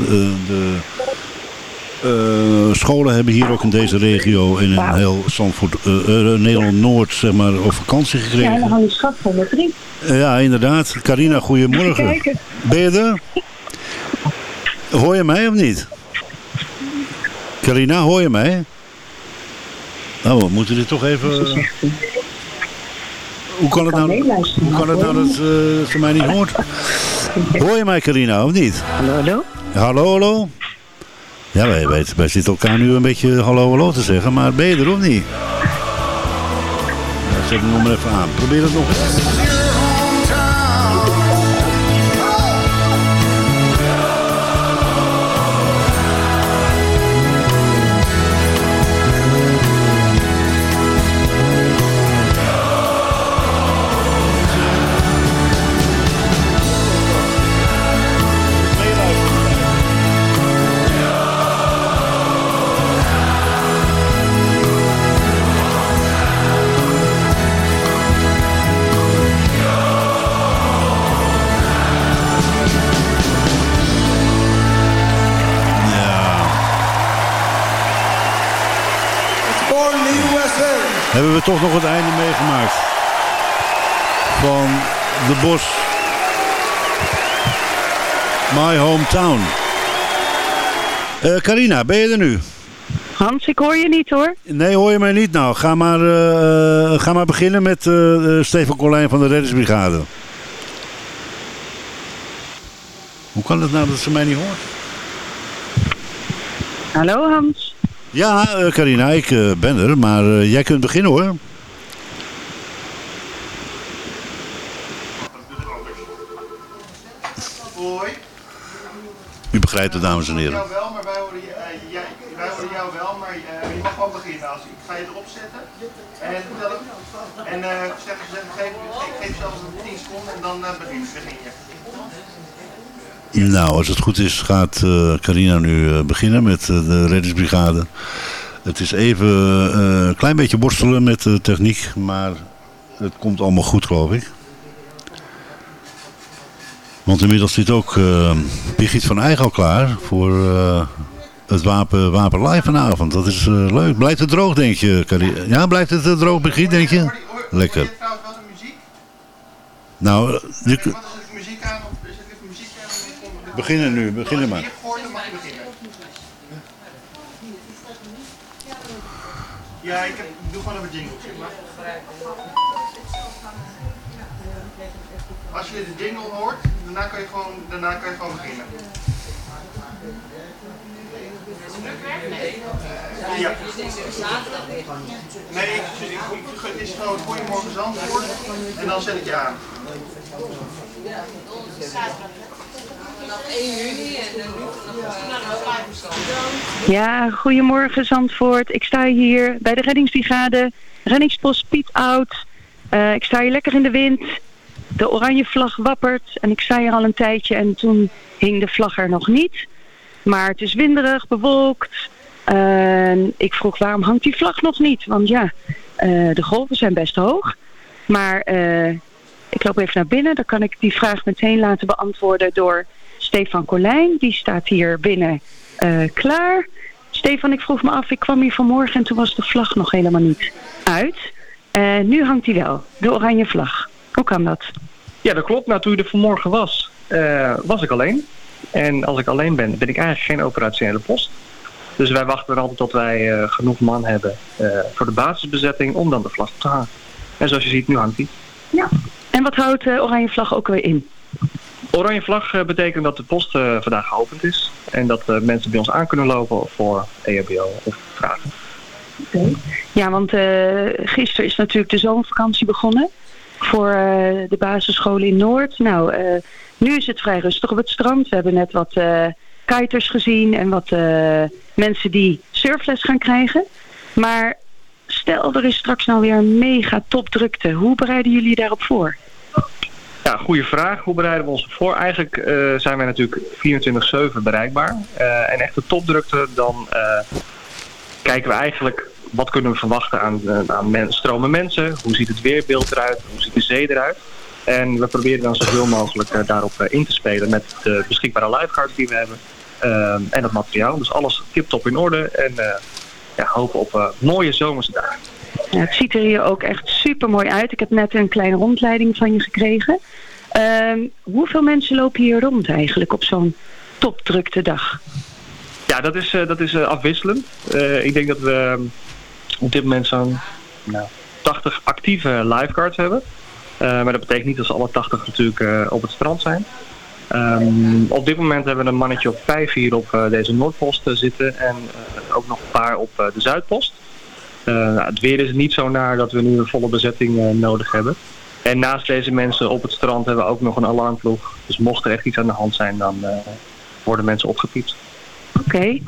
De scholen hebben hier ook in deze regio in een heel Zandvoort, Nederland-Noord, zeg maar, op vakantie Ja, gekregen. dan gaan we schat 103. Eh, Ja, inderdaad. Carina, goedemorgen. Ben je er? Hoor je mij of niet? Carina, hoor je mij? Nou, we moeten dit toch even... Hoe kan het nou, hoe kan het nou dat eh, ze mij niet hoort? Hoor je mij, Carina, of niet? Hallo, hallo? Hallo, hallo? Ja, wij, wij, wij zitten elkaar nu een beetje hallo, hallo te zeggen, maar ben je er of niet? Zet hem nog maar even aan. Probeer het nog eens. Toch nog het einde meegemaakt van de Bos. My hometown. Eh Carina, ben je er nu? Hans, ik hoor je niet hoor. Nee, hoor je mij niet? Nou, ga maar, eh, ga maar beginnen met eh, Stefan Colijn van de Reddingsbrigade. Hoe kan het nou dat ze mij niet hoort? Hallo Hans. Ja, eh, Carina, ik eh, ben er, maar eh, jij kunt beginnen hoor. Hoi. U begrijpt het, dames en heren. jou wel, maar wij horen, jij, wij horen jou wel, maar je mag gewoon beginnen. Als, ik ga je erop zetten. En, ik, en uh, zeg, zeg, geef, geef, geef zelfs een 10 seconden en dan begin, begin je. Nou, als het goed is gaat eh, Carina nu eh, beginnen met eh, de reddingsbrigade. Het is even een klein beetje worstelen met de techniek, maar het komt allemaal goed geloof ik. Want inmiddels zit ook Birgit van Eyck al klaar voor het wapen, wapen live vanavond. Dat is leuk. Blijft het droog denk je, Carina? Ja, blijft het droog Birgit denk je? Lekker. Nou, je, Wat is er muziek aan? Of is er even muziek aan? Beginnen nu, beginnen maar. Ja, ik heb, doe gewoon even jingle. zeg maar. Als je de jingle hoort, daarna kan je gewoon, daarna kan je gewoon beginnen. Ja. Nee, ik, ik, ik, het is gewoon Goedemorgen Zandvoort en dan zet ik je aan. Vanaf 1 juni en dan nu vanaf Ja, goedemorgen Zandvoort. Ik sta hier bij de reddingsbrigade. Reddingspost Piet Oud. Eh, ik sta hier lekker in de wind. de oranje vlag wappert. En ik sta hier al een tijdje en toen hing de vlag er nog niet. Maar het is winderig, bewolkt. En ik vroeg waarom hangt die vlag nog niet? Want ja, eh, de golven zijn best hoog. Maar eh, ik loop even naar binnen. Dan kan ik die vraag meteen laten beantwoorden door Stefan Colijn. Die staat hier binnen eh, klaar. Stefan, ik vroeg me af, ik kwam hier vanmorgen en toen was de vlag nog helemaal niet uit. En nu hangt hij wel, de oranje vlag. Hoe kan dat? Ja, dat klopt. Nou, toen je er vanmorgen was, eh, was ik alleen. En als ik alleen ben, ben ik eigenlijk geen operationele post. Dus wij wachten er altijd tot wij genoeg man hebben voor de basisbezetting om dan de vlag op te hangen. En zoals je ziet, nu hangt die. Ja. En wat houdt de oranje vlag ook weer in? Oranje vlag eh, betekent dat de post eh, vandaag geopend is. En dat eh, mensen bij ons aan kunnen lopen voor EHBO of vragen. Ja, want eh, gisteren is natuurlijk de zomervakantie begonnen voor de basisscholen in Noord. Nou, nu is het vrij rustig op het strand. We hebben net wat kiters gezien en wat mensen die surfles gaan krijgen. Maar stel, er is straks nou weer een mega topdrukte. Hoe bereiden jullie daarop voor? Ja, goede vraag. Hoe bereiden we ons voor? Eigenlijk eh, zijn wij natuurlijk 24-7 bereikbaar. Eh, en echt de topdrukte, dan eh, kijken we eigenlijk wat kunnen we verwachten aan, aan men- stromen mensen. Hoe ziet het weerbeeld eruit? Hoe ziet de zee eruit? En we proberen dan zoveel mogelijk daarop in te spelen met de beschikbare lifeguards die we hebben. en het materiaal. Dus alles tip-top in orde. En ja, hopen op mooie zomerse. Het ziet er hier ook echt super mooi uit. Ik heb net een kleine rondleiding van je gekregen. Ehm, hoeveel mensen lopen hier rond eigenlijk op zo'n topdrukte dag? Ja, dat is, eh, dat is eh, afwisselend. Eh, ik denk dat we ehm, op dit moment zo'n nou, 80 actieve lifeguards hebben. Maar dat betekent niet dat ze alle 80 natuurlijk op het strand zijn. Ehm, op dit moment hebben we een mannetje op 5 hier op deze Noordpost zitten en ook nog een paar op de Zuidpost. Eh, nou, het weer is niet zo naar dat we nu een volle bezetting eh, nodig hebben. En naast deze mensen op het strand hebben we ook nog een alarmploeg. Dus mocht er echt iets aan de hand zijn, dan eh, worden mensen opgepiept. Oké.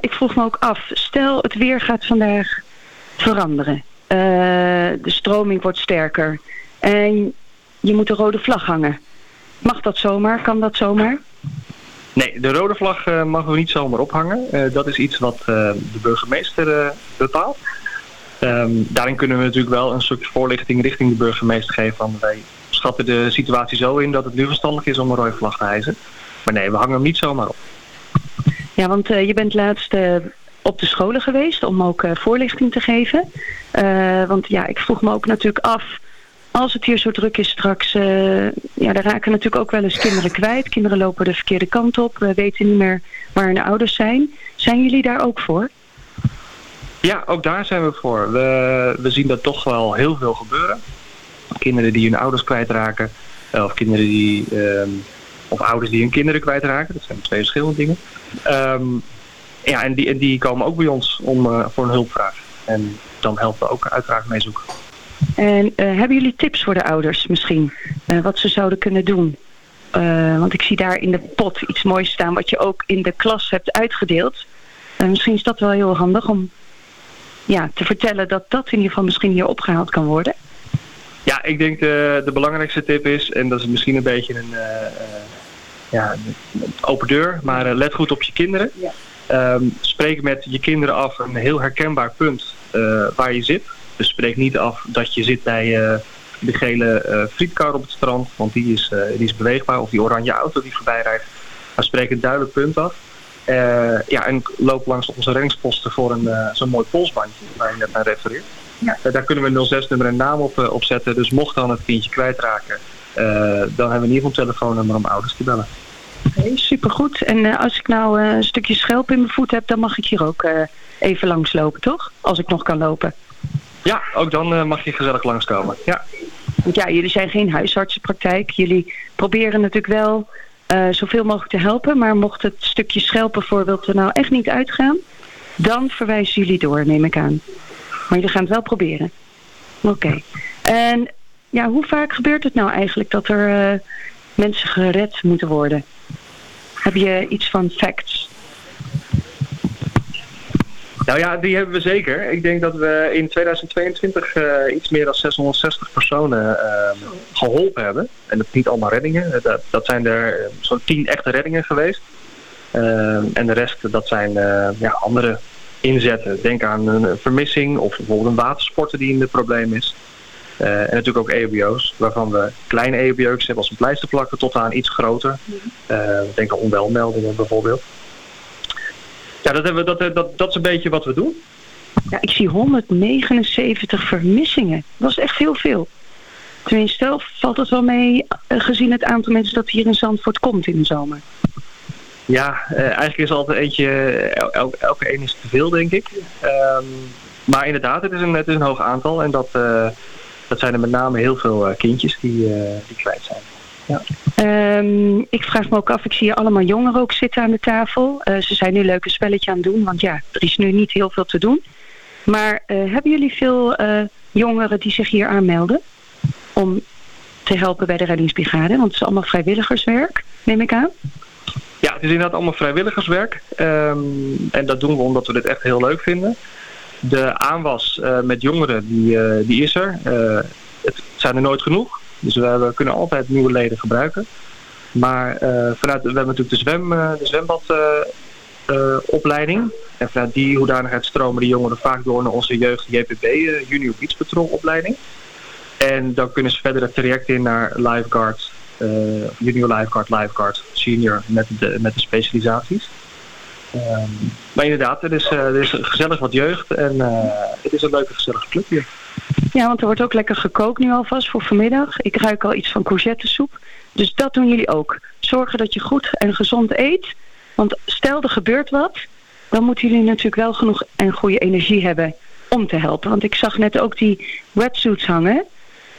Ik vroeg me ook af, stel het weer gaat vandaag veranderen. De stroming wordt sterker. En je moet een rode vlag hangen. Mag dat zomaar? Kan dat zomaar? Nee, de rode vlag eh, mogen we niet zomaar ophangen. Dat is iets wat de burgemeester bepaalt. Ehm, daarin kunnen we natuurlijk wel een stukje voorlichting richting de burgemeester geven. Van wij schatten de situatie zo in dat het nu verstandig is om een rode vlag te hijsen. Maar nee, we hangen hem niet zomaar op. Ja, want eh, je bent laatst eh, op de scholen geweest om ook eh, voorlichting te geven. Want ja, ik vroeg me ook natuurlijk af, als het hier zo druk is straks, ja, daar raken natuurlijk ook wel eens kinderen kwijt. Kinderen lopen de verkeerde kant op, we weten niet meer waar hun ouders zijn. Zijn jullie daar ook voor? Ja, ook daar zijn we voor. We, we zien dat toch wel heel veel gebeuren. Kinderen die hun ouders kwijtraken. eh, Of kinderen die... ehm, of ouders die hun kinderen kwijtraken. Dat zijn twee verschillende dingen. Ehm, ja, en die, die komen ook bij ons om, eh, voor een hulpvraag. En dan helpen we ook uiteraard mee zoeken. En eh, hebben jullie tips voor de ouders misschien? Wat ze zouden kunnen doen? Want ik zie daar in de pot iets moois staan wat je ook in de klas hebt uitgedeeld. En misschien is dat wel heel handig om ja, te vertellen dat dat in ieder geval misschien hier opgehaald kan worden. Ja, ik denk de, de belangrijkste tip is, en dat is misschien een beetje een, eh, eh, ja, een open deur, maar eh, let goed op je kinderen. Ehm, spreek met je kinderen af een heel herkenbaar punt eh, waar je zit. Dus spreek niet af dat je zit bij eh, de gele eh, frietkar op het strand, want die is, eh, die is beweegbaar, of die oranje auto die voorbij rijdt. Maar spreek een duidelijk punt af. Eh, ja, en loop langs onze reddingsposten voor een eh, zo'n mooi polsbandje waar je net naar refereert. Eh, daar kunnen we een 06-nummer en naam op, op zetten. Dus mocht dan het kindje kwijtraken, dan hebben we in ieder geval een telefoonnummer om ouders te bellen. Oké, supergoed. En als ik nou een stukje schelp in mijn voet heb, dan mag ik hier ook eh, even langslopen, toch? Als ik nog kan lopen. Ja, ook dan mag je gezellig langskomen. Ja. Want ja, jullie zijn geen huisartsenpraktijk. Jullie proberen natuurlijk wel zoveel mogelijk te helpen. Maar mocht het stukje schelp bijvoorbeeld er nou echt niet uitgaan, dan verwijzen jullie door, neem ik aan. Maar jullie gaan het wel proberen. Oké. En ja, hoe vaak gebeurt het nou eigenlijk dat er eh, mensen gered moeten worden? Heb je iets van facts? Nou ja, die hebben we zeker. Ik denk dat we in 2022 eh, iets meer dan 660 personen ehm, geholpen hebben. En dat niet allemaal reddingen. Dat, dat zijn er eh, zo'n 10 echte reddingen geweest. Ehm, en de rest, dat zijn eh, ja, andere inzetten. Denk aan een vermissing of bijvoorbeeld een watersporter die in de probleem is. en natuurlijk ook EHBO's, waarvan we kleine EHBO's hebben als een pleisterplakken tot aan iets groter. denk aan onwelmeldingen bijvoorbeeld. Ja, dat, hebben we, dat, dat, dat is een beetje wat we doen. Ja, ik zie 179 vermissingen. Dat is echt heel veel. Tenminste, valt het wel mee eh, gezien het aantal mensen dat hier in Zandvoort komt in de zomer? Ja, uh, eigenlijk is altijd eentje, el, elke een is te veel denk ik. Um, maar inderdaad, het is een, het is een hoog aantal en dat, uh, dat zijn er met name heel veel kindjes die, die kwijt zijn. Um, ik vraag me ook af, ik zie hier allemaal jongeren ook zitten aan de tafel. Uh, ze zijn nu een leuke spelletje aan het doen, want ja, er is nu niet heel veel te doen. Maar uh, hebben jullie veel uh, jongeren die zich hier aanmelden om te helpen bij de reddingsbrigade? Want het is allemaal vrijwilligerswerk, neem ik aan. Ja, het is inderdaad allemaal vrijwilligerswerk. Um, en dat doen we omdat we dit echt heel leuk vinden. De aanwas met jongeren, die, die is er. het zijn er nooit genoeg. Dus we, kunnen altijd nieuwe leden gebruiken. Maar uh, vanuit, we hebben natuurlijk de, zwem, uh, de zwembadopleiding. Uh, en vanuit die hoedanigheid stromen de jongeren vaak door naar onze jeugd JPB, Junior Beach Patrol opleiding. En dan kunnen ze verder het traject in naar lifeguard, junior lifeguard, lifeguard, senior met de, met de specialisaties. Um, maar inderdaad, er is, er is gezellig wat jeugd en het is een leuke gezellige club hier. Ja, want er wordt ook lekker gekookt nu alvast voor vanmiddag. Ik ruik al iets van courgettesoep. Dus dat doen jullie ook. Zorgen dat je goed en gezond eet. Want stel er gebeurt wat, dan moeten jullie natuurlijk wel genoeg en goede energie hebben om te helpen. Want ik zag net ook die wetsuits hangen.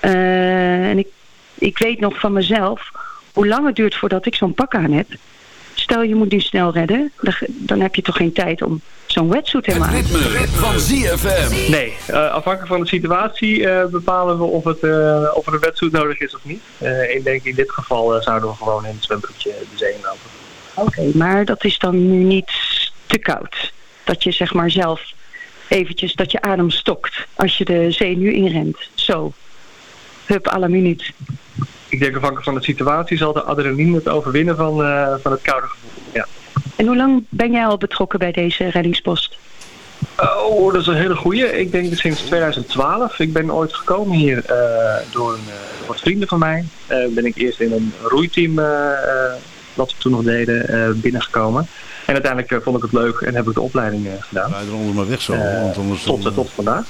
Uh, en ik, ik weet nog van mezelf hoe lang het duurt voordat ik zo'n pak aan heb. Stel je moet nu snel redden, dan heb je toch geen tijd om zo'n wetsuit helemaal aan te ritme van ZFM. Nee, uh, afhankelijk van de situatie uh, bepalen we of, het, uh, of er een wetsuit nodig is of niet. ik denk in dit geval zouden we gewoon in het zwembroekje de zee lopen. Oké, okay, maar dat is dan nu niet te koud. Dat je zeg maar zelf eventjes, dat je adem stokt als je de zee nu inrent. Zo, hup à la minuut ik denk afhankelijk van de situatie zal de adrenaline het overwinnen van, uh, van het koude gevoel. Ja. En hoe lang ben jij al betrokken bij deze reddingspost? Oh, dat is een hele goeie. Ik denk sinds 2012. Ik ben ooit gekomen hier uh, door een, uh, wat vrienden van mij. ben ik eerst in een roeiteam, wat we toen nog deden, binnengekomen. En uiteindelijk vond ik het leuk en heb ik de opleiding gedaan. Rijd eronder maar weg zo. want anders tot, dan, tot vandaag.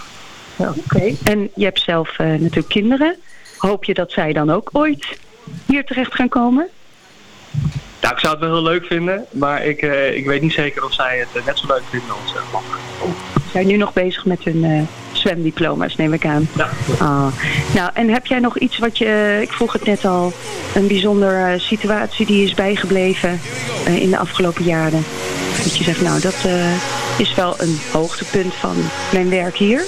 Ja. Oké, okay. en je hebt zelf natuurlijk kinderen. Hoop je dat zij dan ook ooit hier terecht gaan komen? Nou, ik zou het wel heel leuk vinden, maar ik, uh, ik weet niet zeker of zij het uh, net zo leuk vinden als uh, mag. Ze zijn nu nog bezig met hun zwemdiploma's, neem ik aan. Ja. Oh. Nou, en heb jij nog iets wat je, ik vroeg het net al, een bijzondere situatie die is bijgebleven in de afgelopen jaren? Dat je zegt, nou, dat is wel een hoogtepunt van mijn werk hier.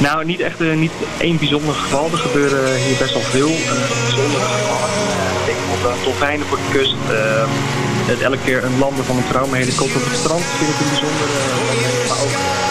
Nou, niet echt niet één bijzonder geval. Er gebeuren hier best wel veel bijzondere gevallen. Dolfijnen voor de kust. het elke keer een landen van een traumahelikopter op het strand vind ik een bijzonder moment. Maar ook...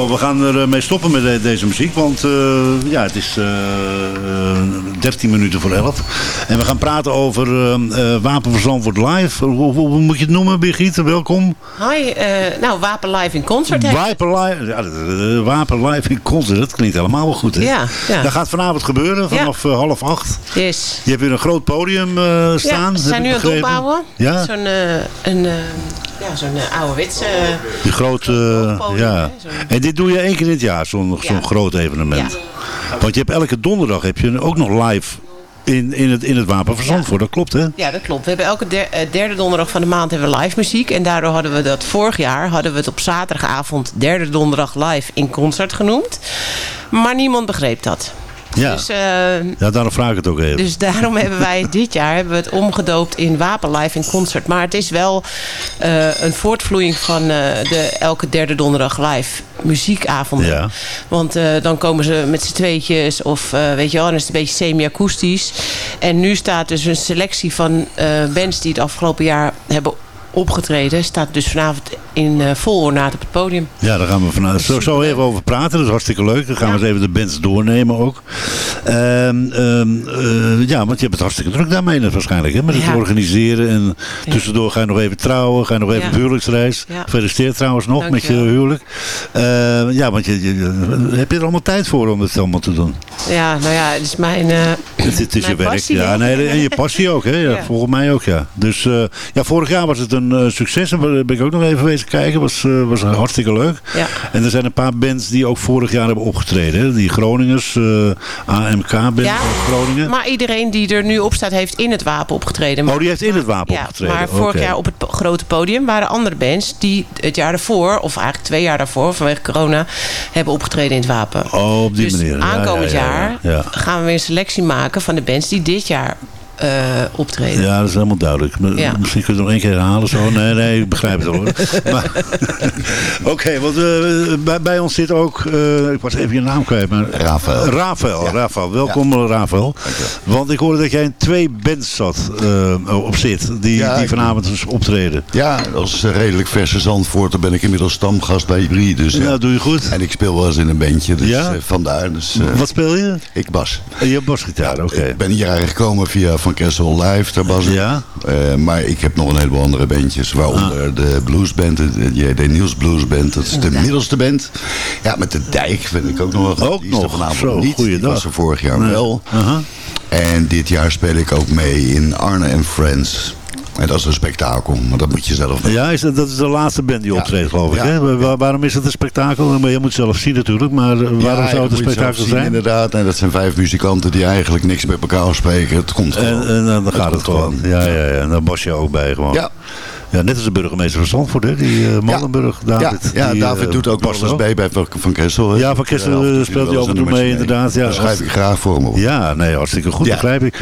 Zo, we gaan er eh, mee stoppen met de- deze muziek, want eh, ja, het is eh, eh, 13 minuten voor 11. En we gaan praten over eh, Wapen voor Zandvoort Live. Hoe, hoe- moet je het noemen, Birgit? Welkom. Hi, nou, Wapen Live in Concert. hè? Wapen live, ja, Wapen live in concert, dat klinkt helemaal wel goed, hè? Ja, ja. Dat gaat vanavond gebeuren, vanaf half acht. Yes. Je hebt weer een groot podium staan. Ja, heb zijn nu aan het opbouwen. Ja? Zo'n een, ja, zo'n eh, ouderwetse... Die grote, eh, ja. En dit doe je één keer in het jaar, zo'n zo'n groot evenement. Want je hebt elke donderdag heb je ook nog live in, in, het, in het Wapen van Zandvoort. Dat klopt, hè? Ja, dat klopt. We hebben elke der- eh, derde donderdag van de maand hebben we live muziek. En daardoor hadden we dat vorig jaar hadden we het op zaterdagavond derde donderdag live in concert genoemd. Maar niemand begreep dat. Ja. Dus, eh, ja, daarom vraag ik het ook even. Dus daarom hebben wij dit jaar hebben we het omgedoopt in Wapen Live in Concert. Maar het is wel eh, een voortvloeiing van eh, de elke derde donderdag live muziekavonden. Ja. Want dan komen ze met z'n tweetjes of weet je wel, dan is het een beetje semi-akoestisch. En nu staat dus een selectie van bands die het afgelopen jaar hebben opgetreden. Staat dus vanavond in eh vol ornaat op het podium. Ja, daar gaan we vanavond zo, zo even over praten. Dat is hartstikke leuk. Dan gaan we eens even de bands doornemen ook. Ehm, ehm, eh, ja, want je hebt het hartstikke druk daarmee net waarschijnlijk. Hè? Met het Ja. organiseren. En tussendoor ga je nog even trouwen. Ga je nog even op huwelijksreis. Gefeliciteerd trouwens nog met je huwelijk. Eh, ja, want je, je- heb je er allemaal tijd voor om het allemaal te doen? Ja, nou ja, het is mijn, eh Het, is je werk. passie, ja, nee, en je passie ook. Hè? Volgens mij ook, ja. Dus ja, vorig jaar was het een eh, succes. En daar ben ik ook nog even wezen kijken. Was, eh, was hartstikke leuk. Ja. En er zijn een paar bands die ook vorig jaar hebben opgetreden. Hè? Die Groningers, eh, AMK-band Ja, Groningen. Maar iedereen die er nu op staat, heeft in het wapen opgetreden. Oh, die heeft in het wapen ja, opgetreden. Maar vorig jaar op het grote podium waren andere bands die het jaar daarvoor, of eigenlijk twee jaar daarvoor, vanwege corona, hebben opgetreden in het wapen. Oh, op die dus manier. Ja, aankomend ja, ja, jaar ja. Ja. gaan we weer een selectie maken van de bands die dit jaar eh, optreden. Ja, dat is helemaal duidelijk. M- Ja. Misschien kun je het nog één keer herhalen. Zo. Nee, nee, ik begrijp het al hoor. Maar- Oké, want eh, bij, bij ons zit ook, eh, ik was even je naam kwijt, maar... Rafael. Rafael, Rafael. Welkom Rafael. Want ik hoorde dat jij in twee bands zat, op zit, die, Ja, die vanavond dus optreden. Ja, als redelijk verse Zandvoort, dan ben ik inmiddels stamgast bij Ibri. Dus, Ja, ja. doe je goed. En ik speel wel eens in een bandje, dus Ja? vandaar. Dus, eh, Wat speel je? Ik bas. Je hebt basgitaar, oké. Ik ben hier eigenlijk gekomen via Van Kessel Live, daar bas ik. Ja? Eh, maar ik heb nog een heleboel andere bandjes, waaronder Ah. de bluesband, de de JD Niels Bluesband. Dat is de middelste band. Ja, met de Dijk vind ik ook nog wel goed. Ook Die is nog. vanavond Zo, niet. Die was er vorig jaar Nee. wel. Aha. En dit jaar speel ik ook mee in Arne and Friends. En dat is een spektakel, maar dat moet je zelf Ja, is dat, dat is de laatste band die optreedt, geloof ik. Ja. Hè? Wa- waarom is het een spektakel? Maar je moet het zelf zien natuurlijk, maar eh, waarom Ja, zou het een spektakel zien, zijn? Inderdaad, en dat zijn vijf muzikanten die eigenlijk niks met elkaar spreken. Het komt gewoon. en dan gaat het gewoon. Ja, ja, ja. En dan was je ook bij gewoon. Ja. Ja, net als de burgemeester van Zandvoort, hè? die eh Molenburg, ja, David. ja, die, David eh, doet ook wel was eens mee bij Van, Kessel. hè. Ja, Van Kessel, eh, speelt hij af en toe mee, inderdaad, ja. Daar schrijf Als- ik graag voor hem op. Ja, nee, hartstikke goed, begrijp ik.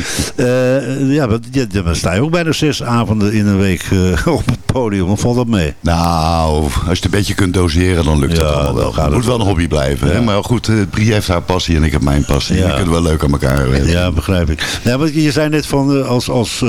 Ja, maar dan sta je ook bijna zes avonden in een week op het podium. Hoe valt dat mee? Nou, als je het een beetje kunt doseren, dan lukt het allemaal wel. Het moet wel een hobby blijven. Hè? Maar goed, Brie heeft haar passie en ik heb mijn passie. Ja. We kunnen wel leuk aan elkaar werken. Ja, begrijp ik. Ja, want je zei net van, als, als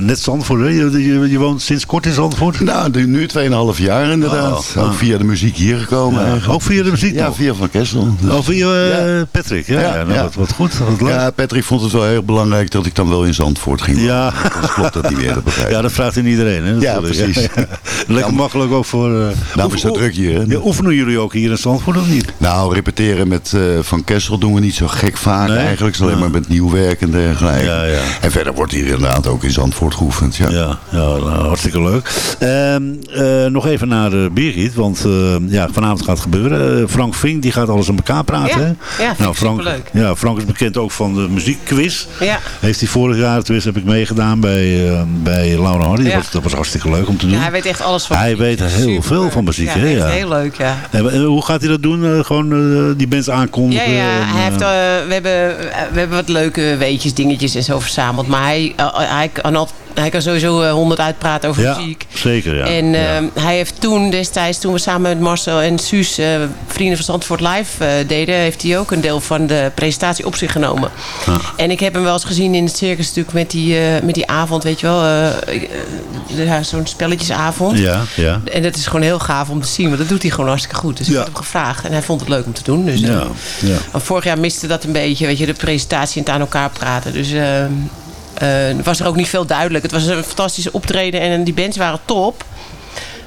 net Zandvoort, je, je woont sinds kort in Zandvoort? Nou, nu- nu 2,5 jaar inderdaad. Oh, ook ah. via de muziek hier gekomen. Ja, ook via de muziek Ja, nog? via Van Kessel. Dus- Oh, via eh. Patrick. Ja, Ja, nou. Wat, wat goed, wat. Ja, Patrick vond het wel heel belangrijk dat ik dan wel in Zandvoort ging. Ja. Anders klopt dat niet meer, dat begrijp. Ja, dat vraagt in iedereen. Hè, Ja, precies. Lekker makkelijk ook voor... eh Nou, is oef- druk hier. Hè? Ja, oefenen jullie ook hier in Zandvoort of niet? Nou, repeteren met eh, Van Kessel doen we niet zo gek vaak Nee? eigenlijk. Alleen maar met nieuw werk en dergelijke. Ja, ja. En verder wordt hier inderdaad ook in Zandvoort geoefend. Ja. Ja, ja nou, hartstikke leuk. Ehm, eh, nog even naar uh, Birgit, want eh, ja, vanavond gaat het gebeuren. Eh, Frank Vink die gaat alles aan elkaar praten. Ja, hè? ja, nou, Frank, superleuk. ja, Frank is bekend ook van de muziekquiz. Ja. Heeft hij vorig jaar, tenminste heb ik meegedaan bij, eh, bij Laura Hardy. Ja. Dat, was, dat was hartstikke leuk om te doen. Ja, hij weet echt alles van Hij weet heel Super. veel van muziek. Ja, hè? Ja. heel leuk, ja. En, eh, hoe gaat hij dat doen? Eh, gewoon eh, die bands Ja, aankondigen? ja en, hij heeft, eh, eh, we, hebben, eh, we hebben wat leuke weetjes, dingetjes en zo verzameld. Maar hij, eh, hij kan al, hij kan sowieso eh, honderd uitpraten over Ja, muziek. zeker, ja. En Ja. ehm, hij heeft toen destijds, toen we samen met Marcel en Suus eh, Vrienden van Zandvoort Live eh, deden, heeft hij ook een deel van de presentatie op zich genomen. Ah. En ik heb hem wel eens gezien in het circus natuurlijk met die, met die avond, weet je wel, zo'n spelletjesavond. Ja, ja. En dat is gewoon heel gaaf om te zien, want dat doet hij gewoon hartstikke goed. Dus ik had hem gevraagd en hij vond het leuk om te doen. Dus, Ja, ja. vorig jaar miste dat een beetje, weet je, de presentatie en het aan elkaar praten. Dus eh, eh, was er ook niet veel duidelijk. Het was een fantastische optreden en die bands waren top.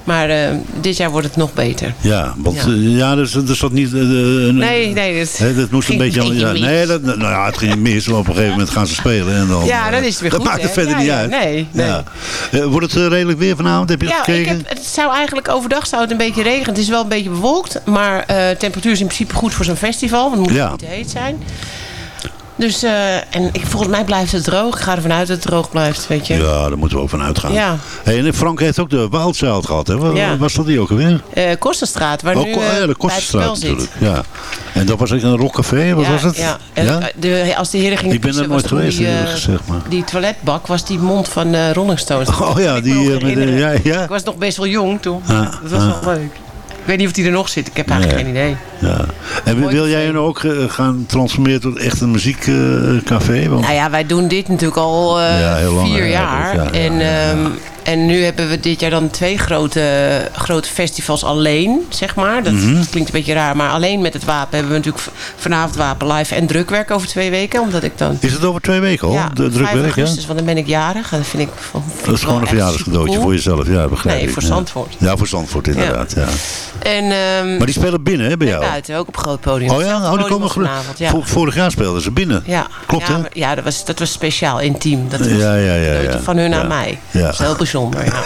Maar eh, dit jaar wordt het nog beter. Ja, want Ja. ja dus, dus dat niet... eh, Nee, nee, dat, Hè, dat moest een beetje... ja, nee, dat, nou ja, het ging mis. Op een gegeven moment gaan ze spelen. En dan, Ja, dan eh, is het weer dat goed, maakt het verder Ja, niet uit. nee, nee. Eh, wordt het eh, redelijk weer vanavond? Heb je Ja, ik gekeken? heb, het zou eigenlijk overdag zou het een beetje regenen. Het is wel een beetje bewolkt. Maar eh temperatuur is in principe goed voor zo'n festival. Want het moet niet te heet zijn. Dus, eh, en ik, volgens mij blijft het droog. Ik ga ervan uit dat het droog blijft, weet je. Ja, daar moeten we ook van uitgaan. Ja. Hey, en Frank heeft ook de Wildchild gehad, hè? Wa- Ja. Was dat die ook alweer? Eh Kosterstraat, waar Oh, nu eh, ja, de zit. natuurlijk. Ja. En dat was ook een rockcafé, wat ja, was het? Ja. En, De, als de heren gingen Ik ben er nooit geweest, die, gezegd. Maar. Die toiletbak was die mond van Rolling Stones. Oh ja, Ik die, met de- ja, ja. Ik was nog best wel jong toen. Ah, dat was ah. wel leuk. Ik weet niet of die er nog zit. Ik heb eigenlijk Nee. geen idee. Ja. En wil jij je nou ook eh, gaan transformeren tot echt een muziekcafé? Want Nou ja, wij doen dit natuurlijk al eh, Ja, heel lang vier jaar. ja, ja, en, ehm, en nu hebben we dit jaar dan twee grote, grote festivals alleen, zeg maar. Dat Mhm. klinkt een beetje raar, maar alleen met het wapen hebben we natuurlijk vanavond wapen live en drukwerk over twee weken. Omdat ik dan... is het over twee weken al? ja, de 5 drukwerk, ja? want dan ben ik jarig. En dat vind ik, vind Dat is gewoon een verjaardagscadeautje voor jezelf, ja, begrijp Nee, ik. voor ja. Zandvoort. Ja, voor Zandvoort inderdaad, ja. En, ehm, Maar die spelen binnen, hè, bij jou? buiten, ook op groot podium. Oh ja, oh, die komen vanavond, ja. Vo- Vorig jaar speelden ze binnen. Ja, Klopt, ja, hè? maar- Ja, dat was, dat was speciaal, intiem. Dat was Ja, ja, ja, ja. van hun aan mij. Ja. Dat is heel bijzonder, ja.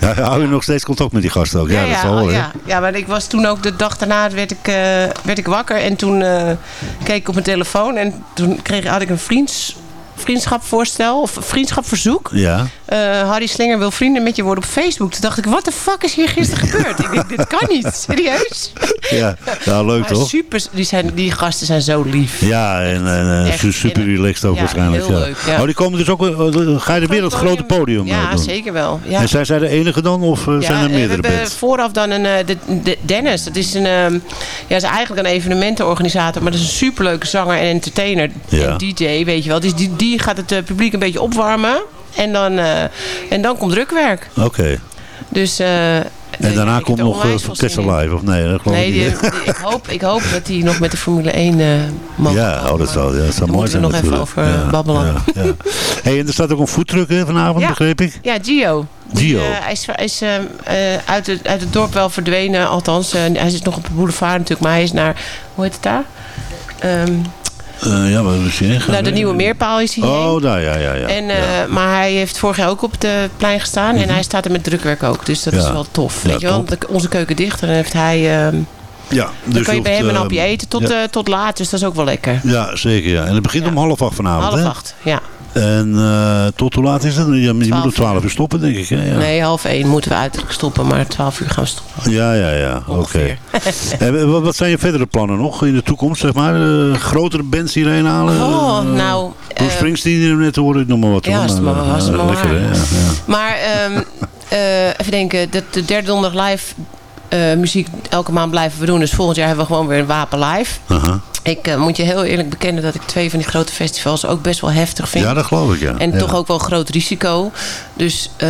Ja, hou je nog steeds contact met die gasten ook? Ja, Ja, dat zal wel, oh, ja. ja, maar ik was toen ook de dag daarna werd ik, eh, werd ik wakker. En toen eh, keek ik op mijn telefoon. En toen kreeg, had ik een vriends, vriendschapvoorstel. Of vriendschapverzoek. Ja. Eh, Harry Slinger wil vrienden met je worden op Facebook. Toen dacht ik, wat de fuck is hier gisteren gebeurd? ik denk, dit kan niet. Serieus? Ja, ja leuk Maar toch? super, die, zijn, die gasten zijn zo lief. Ja, en, en eh, Echt. super En- relaxed ook ja, waarscheinlijk. heel ja. leuk, ja. Oh, die komen dus ook, eh, ga je er weer het grote podium Ja, eh, doen? zeker wel. Ja. En zijn zij de enige dan of eh, zijn er eh, meerdere we hebben vooraf dan een eh, de, de Dennis. Dat is een ehm, ja, is eigenlijk een evenementenorganisator, maar dat is een superleuke zanger en entertainer Ja. en DJ, weet je wel. Dus die, die gaat het eh, publiek een beetje opwarmen en dan eh, en dan komt drukwerk. Oké. Dus eh, En daarna komt nog uh, in. Live, of nee? Dat Nee, ik die, niet. die- ik, hoop, ik hoop dat hij nog met de Formule 1 eh mag. Ja, oh, dat zou, ja, dat zou mooi zijn nog even over ja, babbelen. Ja, ja. Hey, en er staat ook een foodtruck hè, vanavond, begreep ik? Ja, Gio. Die, Gio. hij is, is uit, het, uit het dorp wel verdwenen, althans. hij is nog op de boulevard natuurlijk, maar hij is naar, hoe heet het daar? Ehm, Eh, ja, waar is hij naar de nieuwe meerpaal is hij. Oh, daar, ja, ja, ja. En, eh, ja. Mhm. Maar hij heeft vorig jaar ook op het plein gestaan. En hij staat er met drukwerk ook. Dus dat Ja. is wel tof. Ja, weet je wel? onze keuken dicht. En dan heeft hij... ehm, ja, dan dus kan je bij hem een eh, hapje eten tot, eh, tot laat. Dus dat is ook wel lekker. Ja, zeker. Ja. En het begint om half acht vanavond, Half hè? acht, ja. En eh, tot hoe laat is het? Ja, je moet om twaalf uur stoppen, denk ik. Hè? Ja. Nee, half één moeten we uiterlijk stoppen. Maar twaalf uur gaan we stoppen. Ja, ja, ja. Oké. En wat- wat zijn je verdere plannen nog in de toekomst, zeg maar? Eh, grotere bands hierheen halen? Oh, Eh, nou... Bruce eh, Springsteen die net hoorde, ik noem maar wat. Ja, hoor. maar- eh, was het maar lekker, waar. hè? Ja, ja. Maar ehm, eh, even denken, dat de derde donderdag live eh, muziek elke maand blijven we doen. Dus volgend jaar hebben we gewoon weer een wapen live. Aha. Ik eh, moet je heel eerlijk bekennen dat ik twee van die grote festivals ook best wel heftig vind. Ja, dat geloof ik, ja. En Ja. toch ook wel groot risico. Dus eh,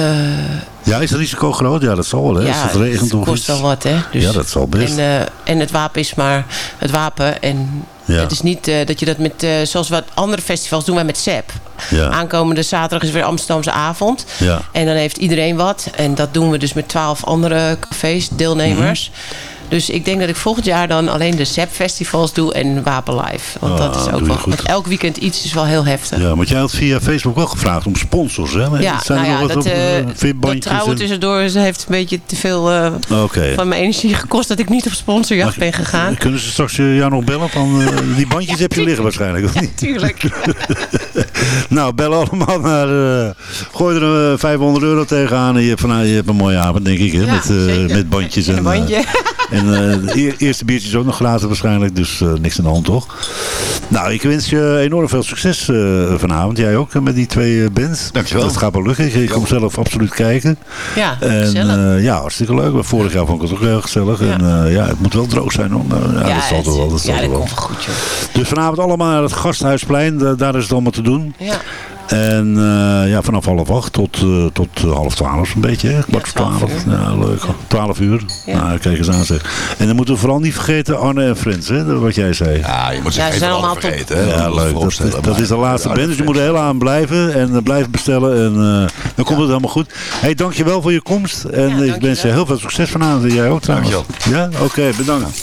Ja, is het risico groot? Ja, dat zal wel, hè? ja, Als het regent het kost wel wat, hè. Dus, Ja, dat zal best. En, eh, en het wapen is maar het wapen. En Ja. het is niet dat je dat met, zoals wat andere festivals doen wij met SEP. Ja. Aankomende zaterdag is weer Amsterdamse avond. Ja. En dan heeft iedereen wat. En dat doen we dus met twaalf andere cafés, deelnemers. Mhm. Dus ik denk dat ik volgend jaar dan alleen de ZEP-festivals doe en Wapen Live. Want Ah, dat is doe ook wel... goed. Want elk weekend iets is wel heel heftig. Ja, want jij had via Facebook wel gevraagd om sponsors, hè? Maar Ja, zijn nou ja, nog wat dat, op, eh, dat trouwen en- tussendoor heeft een beetje te veel eh, van mijn energie gekost... dat ik niet op sponsorjacht ben gegaan. Kunnen ze straks jou nog bellen? Van, die bandjes heb je liggen waarschijnlijk, of niet? Tuurlijk. nou, bel allemaal naar... gooi er eh, 500 euro tegenaan en je hebt, van, nou, je hebt een mooie avond, denk ik, hè? Met, met bandjes. En een bandje. En eh de eer- eerste biertje is ook nog gratis waarschijnlijk. Dus eh, niks aan de hand, toch? Nou, ik wens je enorm veel succes eh, vanavond. Jij ook, met die twee bands. Dankjewel. Dat gaat wel lukken. Ik, ik kom zelf absoluut kijken. Ja, En eh, ja, hartstikke leuk. Maar Vorig jaar vond ik het ook heel gezellig. En eh, ja, het moet wel droog zijn hoor. Maar, ja, Ja, dat zal het- toch wel. Dat zal ja, dat wel. komt wel goed, joh. Dus vanavond allemaal naar het Gasthuisplein. Da- daar is het allemaal te doen. Ja. En eh, ja, vanaf half acht tot, eh, tot eh, half twaalf een beetje. Hè? Kwart voor twaalf. Ja, leuk. Twaalf uur. Nou, kijk eens aan zeg. En dan moeten we vooral niet vergeten Arne en Friends, hè? dat- wat jij zei. Ja, je moet ze Ja, geen allemaal vergeten. Hè? Ja, leuk. Dat, dat, is de laatste Ja, band. Dus je moet er heel aan blijven en blijven bestellen. En eh, dan komt het helemaal goed. hey, dankjewel voor je komst. En ik dankjewel. wens je heel veel succes vanavond. En jij ook trouwens. Ja? Oké, bedankt.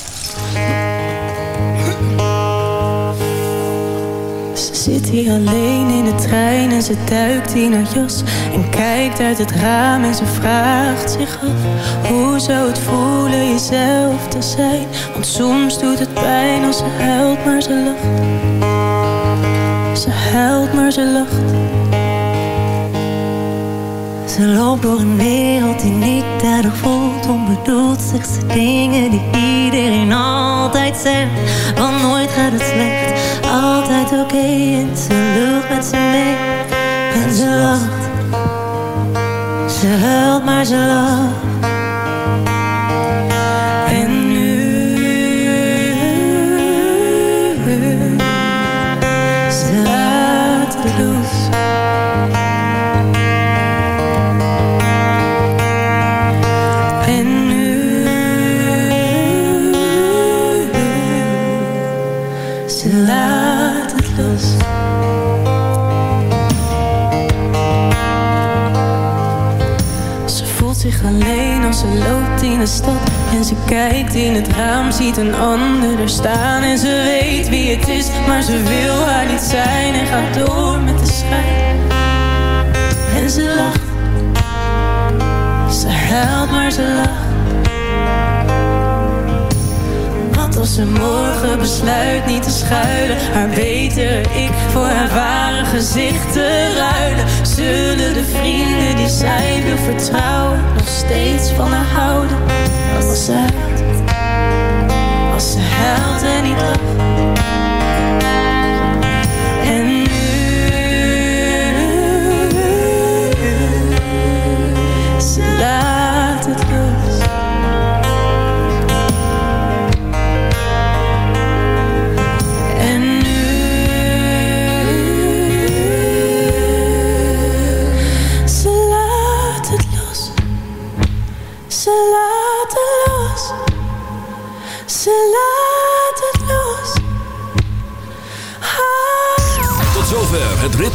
Zit hier alleen in de trein en ze duikt in haar jas En kijkt uit het raam en ze vraagt zich af Hoe zou het voelen jezelf te zijn? Want soms doet het pijn als ze huilt maar ze lacht. Ze huilt maar ze lacht. Ze loopt door een wereld die niet erg voelt Onbedoeld zegt ze dingen die iedereen altijd zegt Want nooit gaat het slecht, altijd oké En ze lult met ze mee en ze lacht. Ze huilt maar ze lacht te schuilen. Haar beter ik voor haar ware gezicht te ruilen. Zullen de vrienden die zij wil vertrouwen Nog steeds van haar houden? Als ze huilt. Als ze huilt en niet lacht